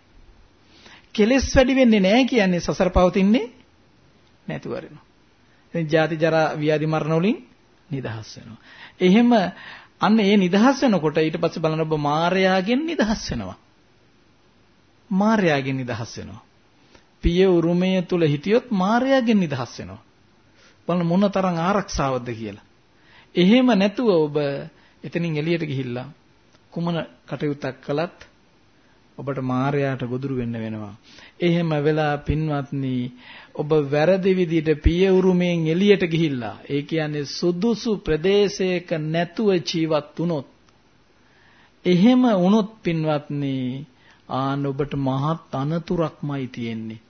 කෙලෙස් වැඩි වෙන්නේ නැහැ කියන්නේ සසර පවතින්නේ නැතුව වරිනවා. ඉතින් ජාති ජරා ව්‍යාධි මරණ වලින් නිදහස් වෙනවා. එහෙම අන්න ඒ නිදහස් වෙනකොට ඊට පස්සේ බලන ඔබ මායාවෙන් නිදහස් වෙනවා. මායාවෙන් නිදහස් වෙනවා. පිය උරුමය තුල හිටියොත් මායාවෙන් නිදහස් වෙනවා. බලන්න මොන තරම් ආරක්ෂාවක්ද කියලා. එහෙම නැතුව ඔබ එතනින් එළියට ගිහිල්ලා කුමන කටයුත්තක් කළත් ඔබට මායයට ගොදුරු වෙන්න වෙනවා. එහෙම වෙලා පින්වත්නි ඔබ වැරදි විදිහට පිය උරුමයෙන් එළියට ගිහිල්ලා ඒ කියන්නේ සුදුසු ප්‍රදේශයක නැතුව ජීවත් වුණොත් එහෙම වුණොත් පින්වත්නි ආන ඔබට මහත් අනතුරක්මයි තියෙන්නේ.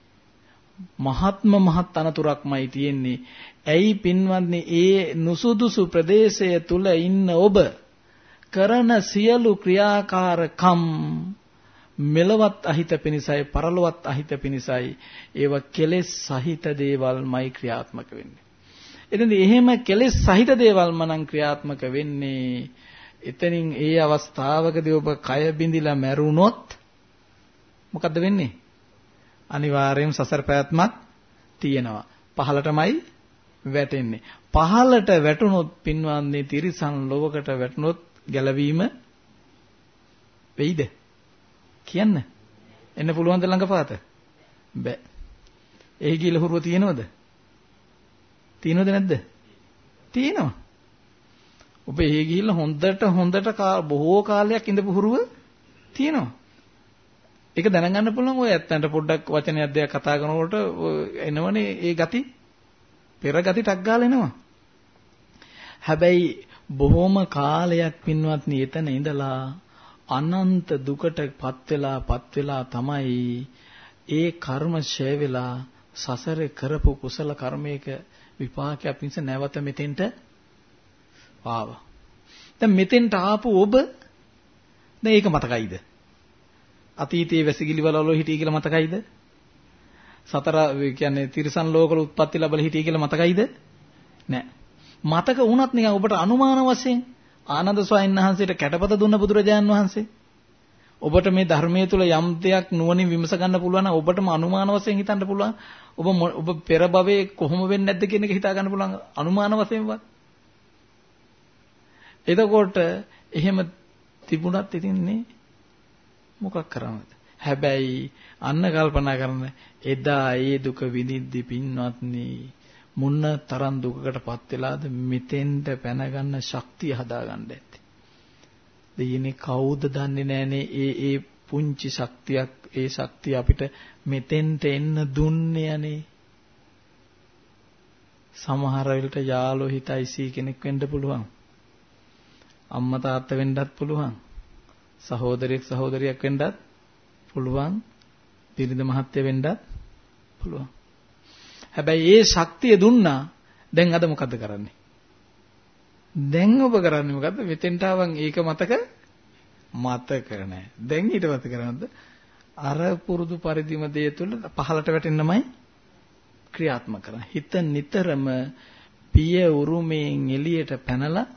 මහත්ම මහත් අනතුරක්මයි තියෙන්නේ. ඇයි පින්වත්නි ඒ නුසුදුසු ප්‍රදේශය තුල ඉන්න ඔබ කරන සියලු ක්‍රියාකාරකම් මෙලවත් අහිත පිණිසයි පරලොවත් අහිත පිණිසයි ඒව කෙලෙස් සහිත දේවල්මයි ක්‍රියාත්මක වෙන්නේ. එතෙන්දී එහෙම කෙලෙස් සහිත දේවල්ම නම් ක්‍රියාත්මක වෙන්නේ එතනින් ඒ අවස්ථාවකදී ඔබ කය බිඳිලා මැරුණොත් මොකද්ද වෙන්නේ? අනිවාර්යයෙන් සසර පැවැත්මක් තියෙනවා. පහලටමයි වැටෙන්නේ. පහලට වැටුනොත් පින්වන්නේ තිරිසන් ලෝකකට වැටුනොත් ගැලවීම වෙයිද? කියන්න. එන්න පුළුවන් ද ළඟපාත? බෑ. එහි ගිල හුරුව තියෙනවද? තියෙනවද නැද්ද? තියෙනවා. ඔබ එහි ගිහිල්ලා හොඳට හොඳට බොහෝ කාලයක් ඉඳපු හුරුව තියෙනවා. ඒක දැනගන්න පුළුවන් ඔය ඇත්තන්ට පොඩ්ඩක් වචනයක් දෙයක් කතා කරනකොට එනවනේ ඒ ගති පෙර ගති ටක් ගාලා එනවා. හැබැයි බොහොම කාලයක් පින්වත්නි එතන ඉඳලා අනන්ත දුකටපත් වෙලා පත් වෙලා තමයි ඒ කර්ම ඡය වෙලා සසරේ කරපු කුසල කර්මයක විපාකයක් පිණිස නැවත මෙතෙන්ට ආවා. දැන් මෙතෙන්ට ආපු ඔබ දැන් ඒක මතකයිද? අතීතයේ වැසිකිලි වල හිටිය කියලා මතකයිද? සතර කියන්නේ තිරිසන් ලෝකවල උත්පත්ති ලැබලා හිටිය කියලා මතකයිද? නෑ. මතක වුණත් නිකන් ඔබට අනුමාන වශයෙන් ආනන්ද ස්වාමීන් වහන්සේට කැටපත දුන්න බුදුරජාන් වහන්සේ ඔබට මේ ධර්මයේ තුල යම් දෙයක් නුවණින් විමස ගන්න පුළුවන් නම් ඔබටම අනුමාන වශයෙන් හිතන්න පුළුවන් ඔබ ඔබ පෙර භවයේ කොහොම වෙන්නේ නැද්ද කියන එක හිතා ගන්න පුළුවන් අනුමාන වශයෙන්වත් එතකොට එහෙම තිබුණත් ඉතින්නේ මොකක් කරන්නද හැබැයි අන්න කල්පනා කරන එදා ඒ දුක විඳිද්දි පින්වත්නි මොන තරම් දුකකටපත් වෙලාද මෙතෙන්ට පැන ගන්න ශක්තිය හදාගන්න ඇති. දෙයනේ කවුද දන්නේ නැහනේ ඒ ඒ පුංචි ශක්තියක් ඒ ශක්තිය අපිට මෙතෙන්ට එන්න දුන්නේ අනේ. සමහර වෙලට යාළුවෝ හිතයිසී කෙනෙක් වෙන්න පුළුවන්. අම්මා තාත්තා වෙන්නත් පුළුවන්. සහෝදරයෙක් සහෝදරියක් වෙන්නත් පුළුවන්. බිරිඳ මහත්තයා වෙන්නත් පුළුවන්. හැබැයි ඒ ශක්තිය දුන්නා. දැන් අද මොකද කරන්නේ? දැන් ඔබ කරන්නේ මොකද්ද? මෙතෙන්ට ආවන් ඒක මතක මතක නැහැ. දැන් ඊට පස්සේ කරනවද? අර පුරුදු පරිදිම දේ තුළ පහළට වැටෙන්නමයි ක්‍රියාත්මක කරන්නේ. හිත නිතරම පිය උරුමයෙන් එළියට පැනලා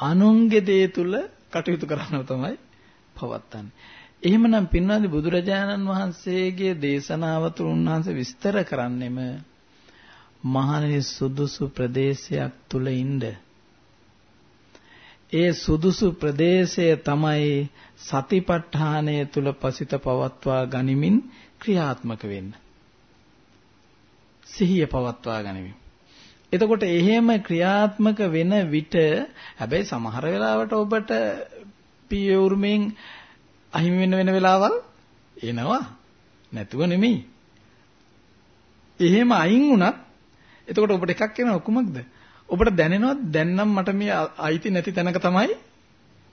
අනුන්ගේ දේ තුල කටයුතු කරනවා තමයි පවත්තන්නේ. එහෙමනම් පින්වත්නි බුදුරජාණන් වහන්සේගේ දේශනාව තුළ උන්වහන්සේ විස්තර කරන්නෙම මහණෙනි සුදුසු ප්‍රදේශයක් තුල ඉන්න. ඒ සුදුසු ප්‍රදේශය තමයි සතිපට්ඨානය තුල පසිත පවත්වා ගනිමින් ක්‍රියාත්මක වෙන්න. සිහිය පවත්වා ගනිමින්. එතකොට එහෙම ක්‍රියාත්මක වෙන විට හැබැයි සමහර වෙලාවට ඔබට පිය උරුමෙන් අහිමි වෙන වෙන වෙලාවල් එනවා. නැතුව නෙමෙයි. එහෙම අයින් වුණත් එතකොට ඔබට එකක් එනවා කුමක්ද? ඔබට දැනෙනවා දැන් නම් මට මේ අයිති නැති තැනක තමයි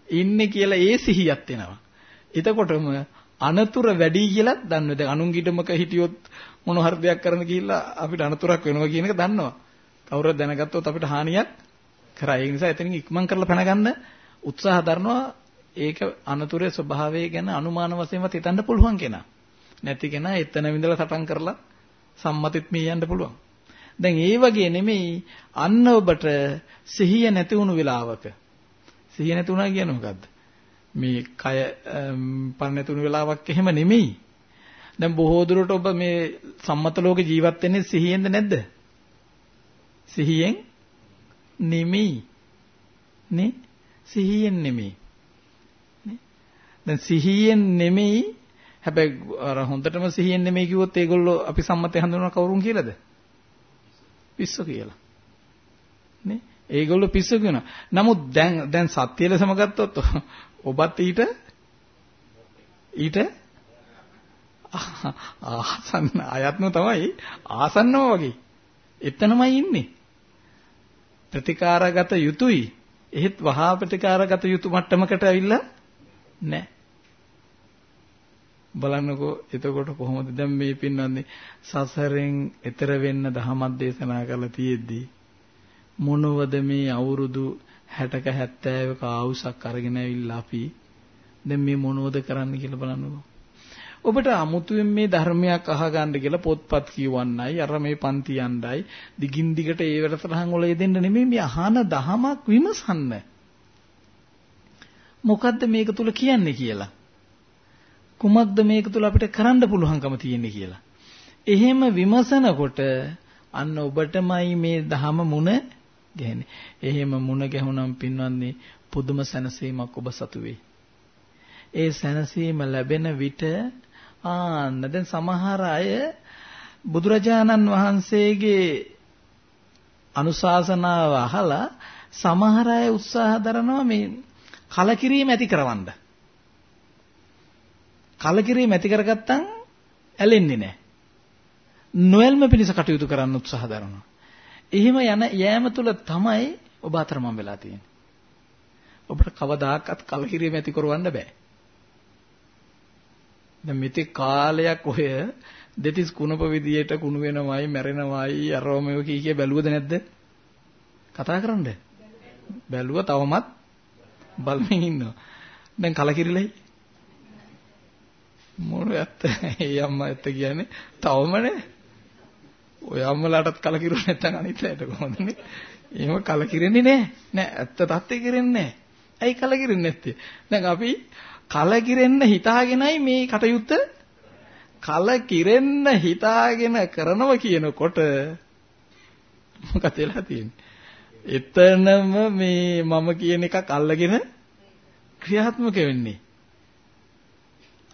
ඉන්නේ කියලා ඒ සිහියක් එනවා. එතකොටම අනතුර වැඩි කියලා දන්නවා. දැන් අනුන්ගිටමක හිටියොත් මොන හරි දෙයක් කරන්න ගිහිල්ලා අපිට අනතුරක් වෙනවා කියන එක දන්නවා. කවුරුත් දැනගත්තොත් අපිට හානියක් කරා. ඒ නිසා එතනින් ඉක්මන් කරලා පැනගන්න උත්සාහ දරනවා. ඒක අනතුරේ ස්වභාවය ගැන අනුමාන වශයෙන්වත් හිතන්න පුළුවන් කෙනා. නැති කෙනා එතන විඳලා සටන් කරලා සම්මතිත් මේ යන්න පුළුවන්. දැන් ඒ වගේ නෙමෙයි අන්න ඔබට සිහිය නැති වුණු වෙලාවක සිහිය නැති වුණා කියන්නේ මොකද්ද? මේ කය පරණ නැති වුණු වෙලාවක් එහෙම නෙමෙයි. දැන් බොහෝ දුරට ඔබ මේ සම්මත ලෝකේ ජීවත් වෙන්නේ සිහියෙන්ද නැද්ද? සිහියෙන් නෙමෙයි. නේ? සිහියෙන් නෙමෙයි. නේ? දැන් සිහියෙන් නෙමෙයි හැබැයි අර හොඳටම සිහියෙන් නෙමෙයි කිව්වොත් ඒගොල්ලෝ අපි සම්මතය හඳුනන කවුරුන් කියලාද? පිස්සු කියලා. නේ? ඒගොල්ලෝ පිස්සු කියනවා. නමුත් දැන් දැන් සත්‍ය ලෙසම ගත්තොත් ඔබත් ඊට ඊට ආසන්න අයත්ම තමයි ආසන්නම වගේ. එතනමයි ඉන්නේ. ප්‍රතිකාරගත යුතුයි. එහෙත් වහා ප්‍රතිකාරගත යුතු මට්ටමකට ඇවිල්ලා නැහැ. බලන්නකෝ එතකොට කොහොමද දැන් මේ පින්නන්නේ සසරෙන් එතර වෙන්න දහමක් දේශනා කරලා තියෙද්දි මොනවද මේ අවුරුදු 60ක 70ක ආවුසක් අරගෙන ඇවිල්ලා අපි දැන් මේ මොනවද කරන්න කියලා බලන්නකෝ ඔබට අමුතුවෙන් මේ ධර්මයක් අහගන්න කියලා පොත්පත් කියවන්නයි අර මේ පන්ති යණ්ඩයි දිගින් දිගට ඒ වැඩසටහන් වල යෙදෙන්න නෙමෙයි මේ අහන දහමක් විමසන්න මොකද්ද මේක තුල කියන්නේ කියලා කුමක්ද මේක තුල අපිට කරන්න පුළුවන්කම තියෙන්නේ කියලා. එහෙම විමසනකොට අන්න ඔබටමයි මේ ධහම මුණ ගැහෙන්නේ. එහෙම මුණ ගැහුණම් පින්වන්නේ පුදුම සැනසීමක් ඔබ සතු වෙයි. ඒ සැනසීම ලැබෙන විට ආන්න දැන් සමහර අය බුදුරජාණන් වහන්සේගේ අනුශාසනාව අහලා සමහර අය උත්සාහ දරනවා මේ කලකිරීම ඇති කරවන්න. කලකිරීම ඇති කරගත්තම් ඇලෙන්නේ නැහැ. නොයල්ම පිණිස කටයුතු කරන්න උත්සාහ දරනවා. එහෙම යන යෑම තුල තමයි ඔබ අතරමං වෙලා තියෙන්නේ. ඔබට කවදාකවත් කලකිරීම ඇති කරවන්න බෑ. දැන් මෙතෙක් කාලයක් ඔය දෙතිස් කුණප විදියට කුණු වෙනවයි මැරෙනවයි අරවමයි කී කිය බැලුවද නැද්ද? කතා කරන්න. බැලුවා තවමත් බලමින් ඉන්නවා. දැන් කලකිරිලයි. මොන ඇත්ත ඒ අම්මා ඇත්ත කියන්නේ තවමනේ ඔය අම්මලාටත් කලකිරුනේ නැත්නම් අනිත් අයට කොහොමදනේ එහෙම කලකිරෙන්නේ නැහැ නෑ ඇත්ත තත්ත්වේ කිරෙන්නේ නැහැ ඇයි කලකිරෙන්නේ නැත්තේ දැන් අපි කලකිරෙන්න හිතාගෙනයි මේ කටයුත්ත කලකිරෙන්න හිතාගෙන කරනවා කියනකොට මොකද වෙලා තියෙන්නේ එතනම මේ මම කියන එකක් අල්ලගෙන ක්‍රියාත්මක වෙන්නේ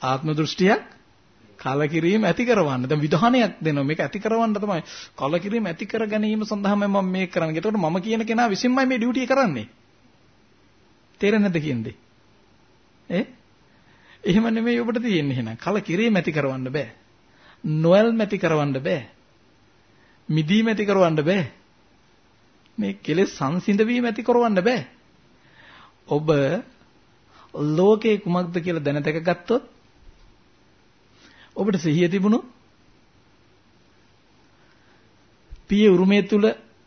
ආත්ම දෘෂ්ටියක් කලකිරීම ඇති කරවන්න. දැන් විධානයක් දෙනවා. මේක ඇති කරවන්න තමයි. කලකිරීම ඇති කර ගැනීම සඳහාම මම මේක කරන්නේ. ඒකට මම කියන කෙනා විසින්මයි මේ ඩියුටි කරන්නේ. තේරෙන්නේ නැද්ද කියන්නේ? ඈ? එහෙම නෙමෙයි ඔබට තියෙන්නේ එහෙනම්. කලකිරීම ඇති කරවන්න බෑ. නොයල්ම ඇති කරවන්න බෑ. මිදීම ඇති කරවන්න බෑ. මේ කෙලෙස් සංසිඳ වීම ඇති කරවන්න බෑ. ඔබ ලෝකේ කුමක්ද කියලා දැන දැක ගත්තොත් ඔබට සිහිය තිබුණොත් පිය උරුමේ තුල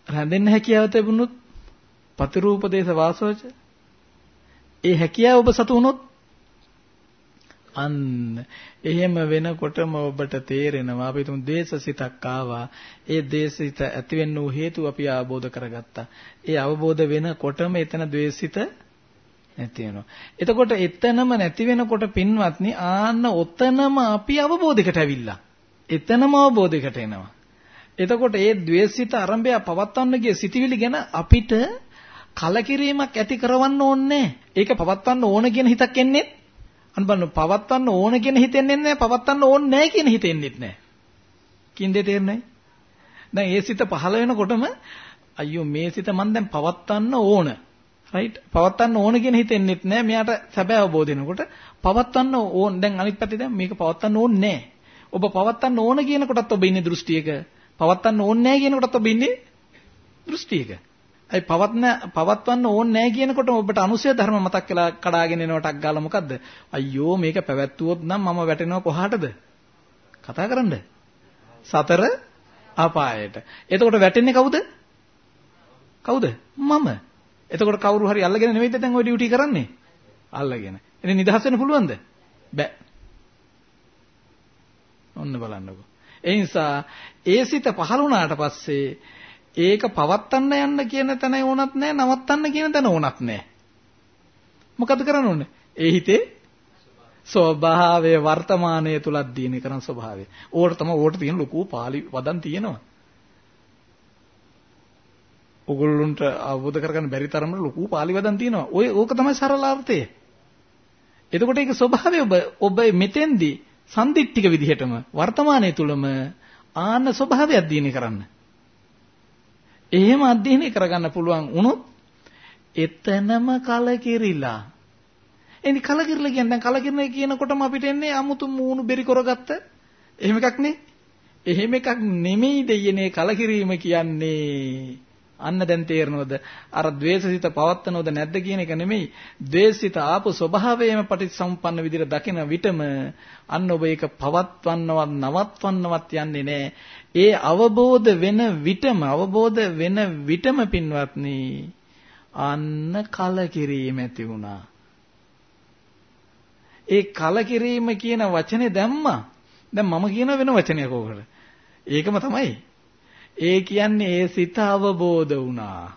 රැඳෙන්න හැකියාව තිබුණොත් පතිරූපදේශ වාසෝච ඒ හැකියාව ඔබ සතු වුණොත් අන්න එහෙම වෙනකොටම ඔබට තේරෙනවා අපි තුන් දේශසිතක් ආවා. ඒ දේශසිත ඇති වෙන්න වූ හේතු අපි අවබෝධ කරගත්තා. ඒ අවබෝධ වෙනකොටම එතන ද්වේෂිත නැති වෙනවා. එතකොට එතනම නැති වෙනකොට පින්වත්නි ආන්න ඔතනම අපි අවබෝධයකට ඇවිල්ලා. එතනම අවබෝධයකට එනවා. එතකොට ඒ ද්වේෂිත අරඹය පවත්වන්න ගිය සිටිවිලි ගැන අපිට කලකිරීමක් ඇති කරවන්න ඕනේ ඒක පවත්වන්න ඕන කියන හිතක් එන්නේ අන්න බලන්න පවත්වන්න ඕන කියන හිතෙන්නේ නැහැ පවත්වන්න ඕනේ නැහැ කියන හිතෙන්නේ නැහැ. කින්දේ තේරෙන්නේ? දැන් ඒ සිත පහළ වෙනකොටම අයියෝ මේ සිත මම දැන් පවත්වන්න ඕන. රයිට් පවත්වන්න ඕන කියන හිතෙන්නෙත් නැහැ. මෙයාට සැබෑ අවබෝධ වෙනකොට පවත්වන්න ඕන. දැන් අනිත් පැත්තේ දැන් මේක පවත්වන්න ඕනේ නැහැ. ඔබ පවත්වන්න ඕන කියන කොටත් ඔබ ඉන්නේ දෘෂ්ටියක. පවත්වන්න ඕනේ නැහැ කියන කොටත් ඔබ ඉන්නේ දෘෂ්ටියක. අයි පවත්න පවත්වන්න ඕනේ නැහැ කියනකොට ඔබට අනුසය ධර්ම මතක් වෙලා කඩාගෙන එනවටක් ගාලා මොකද්ද? අයියෝ මේක පැවැත්වුවොත් නම් මම වැටෙනවා කොහාටද? කතා කරන්න. සතර අපායට. එතකොට වැටෙන්නේ කවුද? කවුද? මම. එතකොට කවුරු හරි අල්ලගෙන නෙවෙයිද දැන් ওই ඩියුටි කරන්නේ? අල්ලගෙන. එනේ නිදහස් වෙන්න පුළුවන්ද? බෑ. ඔන්න බලන්නකෝ. ඒ නිසා ඒ සිත පහළ වුණාට පස්සේ ඒක පවත්තන්න යන්න කියන තැන ඕනත් නැහැ නවත්තන්න කියන තැන ඕනත් නැහැ. මොකද කරන්න ඕනේ? ඒ හිතේ ස්වභාවයේ වර්තමානයේ තුලක් දිනේ කරන ස්වභාවය. ඕකට තමයි ඕකට තියෙන ලොකු පාලි වදන් තියෙනවා. ඔගොල්ලන්ට අවබෝධ කරගන්න බැරි තරමට ලොකු පාලි වදන් තියෙනවා. ඔය ඕක තමයි සරලාර්ථය. එතකොට ඒක ස්වභාවය ඔබ ඔබ මෙතෙන්දී සම්දිට්ඨික විදිහටම වර්තමානයේ තුලම ආන්න ස්වභාවයක් දිනේ කරන්න. එහෙම අධ්‍යයනය කරගන්න පුළුවන් වුණොත් එතනම කලකිරිලා. එනි කලකිරිලා කියන්නේ දැන් කලකිරින කියනකොටම අපිට එන්නේ 아무තු මූණු බෙරි කරගත්ත එහෙම එකක් නේ. එහෙම එකක් නෙමෙයි දෙයනේ කලකිරීම කියන්නේ. අන්න දැන් තේරෙනවද? අර द्वेषසිත පවත්නවද නැද්ද කියන එක නෙමෙයි. द्वेषසිත ආපු ස්වභාවයෙන්ම ප්‍රතිසම්පන්න විදිහට දකින විටම අන්න ඔබ ඒක පවත්වන්නවත් නවත්වන්නවත් යන්නේ නැහැ. ඒ අවබෝධ වෙන විටම අවබෝධ වෙන විටම පින්වත්නි අන්න කලකිරීම ඇති වුණා. ඒ කලකිරීම කියන වචනේ දැම්මා. දැන් මම කියන වෙන වචනයක් ඕකට. ඒකම තමයි. ඒ කියන්නේ ඒ සිත අවබෝධ වුණා.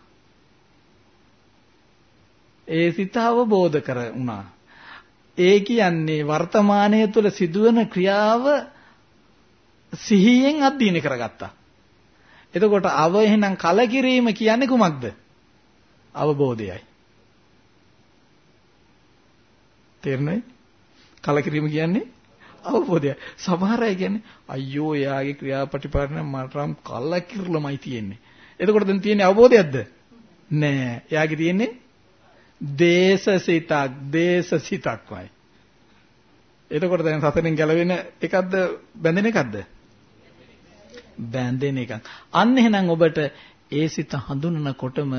ඒ සිත අවබෝධ කර වුණා. ඒ කියන්නේ වර්තමානයේ තුල සිදුවන ක්‍රියාව සිහියෙන් අධ්‍යයනය කරගත්තා. එතකොට අව එහෙනම් කලකිරීම කියන්නේ කුමක්ද? අවබෝධයයි. තේරෙනවද? කලකිරීම කියන්නේ අවබෝධය. සමහර අය කියන්නේ අයියෝ එයාගේ ක්‍රියාපටිපාලන මටනම් කලකිරලමයි තියෙන්නේ. එතකොට දැන් තියෙන්නේ අවබෝධයක්ද? නෑ. එයාගේ තියෙන්නේ දේශසිතක්, දේශසිතක්මයි. එතකොට දැන් සසරෙන් ගැලවෙන එකක්ද බැඳෙන එකක්ද? බැඳෙන එකක්. අන්න එහෙනම් ඔබට ඒ සිත හඳුනනකොටම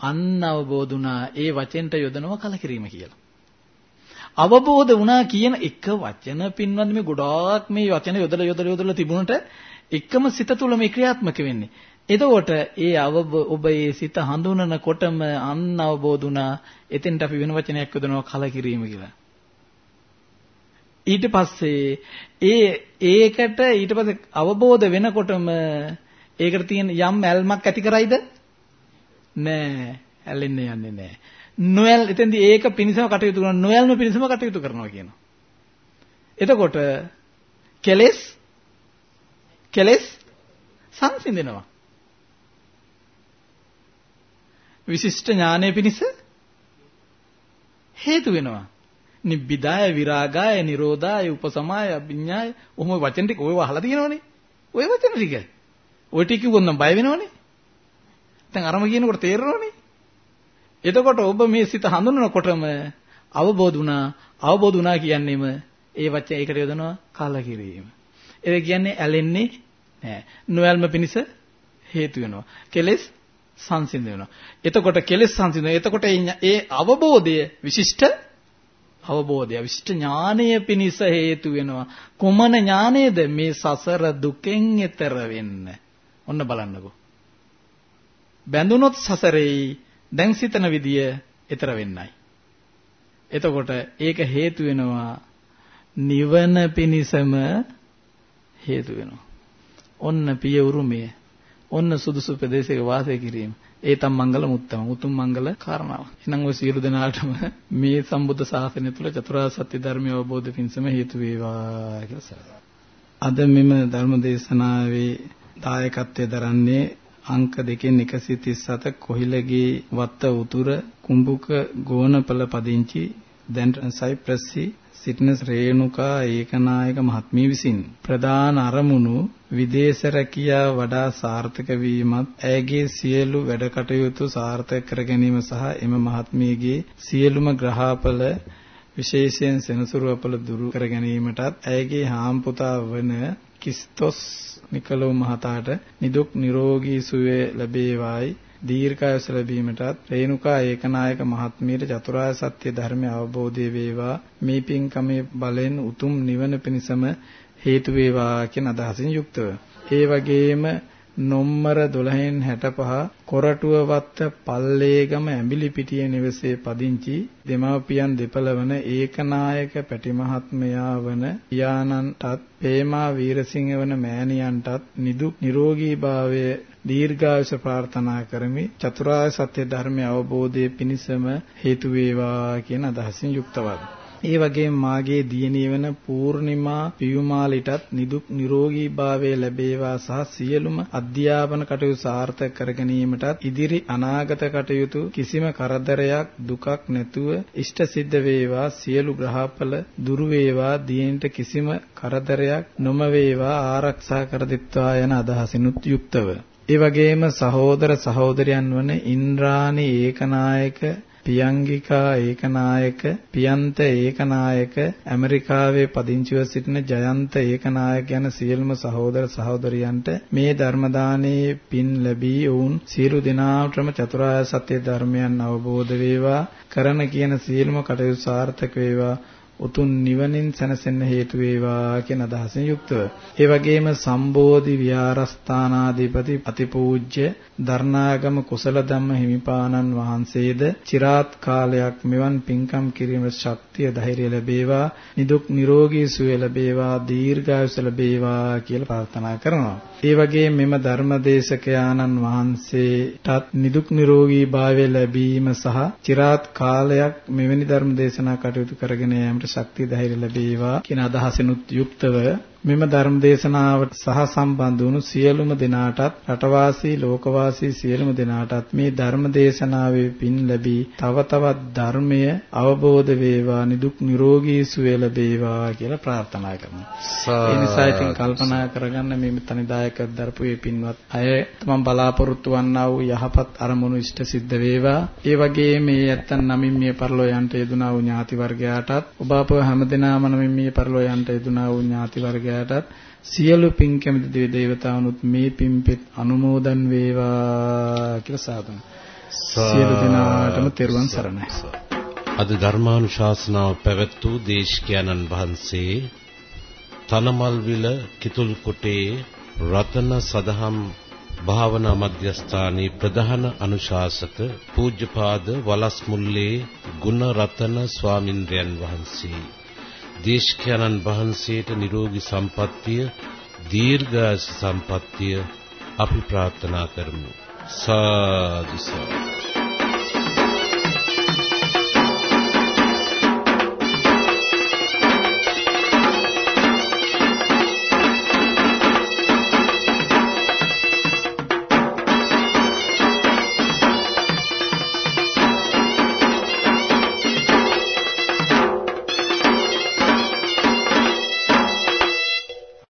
අන්න අවබෝධුණා ඒ වචෙන්ට යොදනවා කලකිරීම කියලා. අවබෝධ වුණා කියන එක වචන පින්වත් මේ ගොඩාක් මේ වචන යොදලා යොදලා යොදලා තිබුණට එකම සිත තුළ මේ ක්‍රියාත්මක වෙන්නේ. එතකොට ඒ ඔබ ඒ සිත හඳුනනකොටම අන්න අවබෝධ වුණා එතෙන්ට අපි වෙන වචනයක් යොදනවා කලකිරීම කියලා. ඊට පස්සේ ඒ ඒකට ඊට පස්සේ අවබෝධ වෙනකොටම ඒකට තියෙන යම් ඇල්මක් ඇති කරයිද? නෑ, ඇලෙන්න යන්නේ නෑ. නොයල් එතෙන්දී ඒක පිනිසම කටයුතු කරන නොයල්ම පිනිසම කටයුතු කරනවා කියනවා. එතකොට කෙලෙස් කෙලෙස් සංසිඳෙනවා. විශිෂ්ට ඥානය පිණිස හේතු වෙනවා. නිබ්බිදාය විරාගාය නිරෝධාය උපසමාය අභිඥාය ඔහොම වචන ටික ඔය වහලා තියෙනවනේ. ඔය වචන ටික. ඔය ටික කිව්වොත් නම් බය වෙනවනේ. දැන් අරම කියනකොට තේරෙනවනේ. එතකොට ඔබ මේ සිත හඳුනනකොටම අවබෝධ වුණා අවබෝධ වුණා කියන්නේම ඒ වචන ඒකට යොදනවා කලකිරීම. ඒක කියන්නේ ඇලෙන්නේ නෑ. නොයල්ම පිණිස හේතු වෙනවා. කෙලෙස් සංසිඳ වෙනවා. එතකොට කෙලෙස් සංසිඳ වෙනවා. එතකොට ඒ අවබෝධය විශිෂ්ට අවබෝධය විශිෂ්ට ඥානය පිණිස හේතු වෙනවා. කුමන ඥානයේද මේ සසර දුකෙන් එතර වෙන්න. ඔන්න බලන්නකෝ. බැඳුනොත් සසරේ දැන් සිතන විදිය ඊතර වෙන්නයි. එතකොට ඒක හේතු වෙනවා නිවන පිණිසම හේතු වෙනවා. ඔන්න පිය උරුමය. ඔන්න සුදුසු ප්‍රදේශයක වාසය කිරීම. ඒ තම මංගල මුත්තම උතුම් මංගල කාරණාව. එහෙනම් ඔය සියලු දෙනාටම මේ සම්බුද්ධ ශාසනය තුල චතුරාර්ය සත්‍ය ධර්මය අවබෝධ පිණිසම හේතු වේවා කියලා අද මෙම ධර්ම දේශනාවේ දායකත්වයේ දරන්නේ අංක දෙකෙන් 137 කොහිලගේ වත්ත උතුර කුඹුක ගෝනපල පදිංචි දැන් සයිප්‍රස්සි සිටනස් රේණුකා ඒකනායක මහත්මිය විසින් ප්‍රධාන අරමුණු විදේශ රැකියාව වඩා සාර්ථක වීමත් ඇයගේ සියලු වැඩ කටයුතු සාර්ථක කර ගැනීම සහ එම මහත්මියගේ සියලුම ග්‍රහාපල විශේෂයෙන් සෙනසුරු අපල දුරු කර ගැනීමටත් ඇයගේ හාම්පුතා වන කිස්තොස් නිකලෝ මහතාට නිදුක් නිරෝගී සුවය ලැබේවායි. දීර්ඝායුෂ ලැබීමටත් රේණුකා ඒකනායක මහත්මියට චතුරාර්ය සත්‍ය ධර්මය අවබෝධය වේවා. මේ පින්කමේ බලෙන් උතුම් නිවන පිණසම හේතු වේවා කියන අදහසින් යුක්තව. ඒ වගේම නොම්මර 12න් 65 කොරටුව වත්ත පල්ලේගම ඇඹිලි පිටියේ නිවසේ පදිංචි දෙමාපියන් දෙපළ වන ඒකනායක පැටිමහත්මයා වන පියාණන්ටත් පේමා වීරසිංහ වන මෑණියන්ටත් නිදුක් නිරෝගී භාවය දීර්ඝායුෂ ප්‍රාර්ථනා කරමි. චතුරාර්ය සත්‍ය ධර්මය අවබෝධයේ පිණසම හේතු වේවා කියන අදහසින් යුක්තවයි ඒ වගේම මාගේ දියණිය වන පූර්ණිමා පියුමාලිටත් නිදුක් නිරෝගී භාවය ලැබේවා සහ සියලුම අධ්‍යාපන කටයුතු සාර්ථක කර ගැනීමටත් ඉදිරි අනාගත කටයුතු කිසිම කරදරයක් දුකක් නැතුව ඉෂ්ට සිද්ධ වේවා. සියලු ග්‍රහඵල දුරු වේවා. දියෙන්ට කිසිම කරදරයක් නොම වේවා ආරක්ෂා කර දෙත්වා යන අදහසිනුත් යුක්තව. ඒ වගේම සහෝදර සහෝදරයන් වන ඉන්ද්‍රාණි ඒකනායක පියංගිකා ඒකනායක පියන්ත ඒකනායක ඇමරිකාවේ පදිංචිව සිටින ජයන්ත ඒකනායක යන සියලුම සහෝදර සහෝදරියන්ට මේ ධර්ම දානයේ පින් ලැබී වුන් සියලු දෙනාටම චතුරාර්ය සත්‍ය ධර්මයන් අවබෝධ වේවා කරන කියන සියලුම කටයුතු සාර්ථක වේවා. උතුම් නිවනින් සැනසෙන්න හේතු වේවා කියන අදහසින් යුක්තව. ඒ වගේම සම්බෝධි විහාරස්ථානාධිපති අතිපූජ්‍ය දර්ණාගම කුසල ධම්ම හිමිපාණන් වහන්සේද চিරාත් කාලයක් මෙවන් පින්කම් කිරීම ශක්තිය ධෛර්යය ලැබේවා නිදුක් නිරෝගී සුවය ලැබේවා දීර්ඝායුෂ ලැබේවා කියලා ප්‍රාර්ථනා කරනවා. ඒ වගේම මෙම ධර්මදේශකයාණන් වහන්සේටත් නිදුක් නිරෝගී භාවය ලැබීම සහ চিරාත් කාලයක් මෙවැනි ධර්ම දේශනා කටයුතු කරගෙන යාමට ශක්තිය ධෛර්ය ලැබේවා කියන අදහසිනුත් යුක්තව මෙම ධර්ම දේශනාවට සහ සම්බන්ධ වුණු සියලුම දෙනාටත් රටවාසී ලෝකවාසී සියලුම දෙනාටත් මේ ධර්ම දේශනාවේ පින් ලැබී තව තවත් ධර්මය අවබෝධ වේවා නිදුක් නිරෝගී සුවය ලැබේවා කියලා ප්‍රාර්ථනා කරනවා. ඒ නිසා ඉතින් කල්පනා කරගන්න මේ තනිදායක දරපු මේ පින්වත් අය තමන් බලාපොරොත්තු වන්නා වූ යහපත් අරමුණු ඉෂ්ට සිද්ධ වේවා. ඒ වගේම මේ ඇත්තන් නමින් මේ පරිලෝ යන්ට යෙදුනා වූ ඥාති වර්ගයාටත් ඔබ අප හැමදෙනාම නමින් මේ පරිලෝ යන්ට යෙදුනා වූ ඥාති වර්ගයා වහන්සේලාටත් සියලු පින් කැමති දෙවි දේවතාවුනුත් මේ පින්පෙත් අනුමෝදන් වේවා කියලා සාදුන. සියලු දෙනාටම තෙරුවන් සරණයි. අද ධර්මානුශාසනාව පැවැත් වූ දේශකයන්න් වහන්සේ තනමල්විල කිතුල් කොටේ රතන සදහම් භාවනා මධ්‍යස්ථානයේ ප්‍රධාන අනුශාසක පූජ්‍යපාද වලස්මුල්ලේ ගුණරතන ස්වාමින්ද්‍රයන් වහන්සේ දේශකයන්න් වහන්සේට නිරෝගී සම්පන්නිය දීර්ඝාස සම්පන්නිය අපි ප්‍රාර්ථනා කරමු. සාදු සාදු.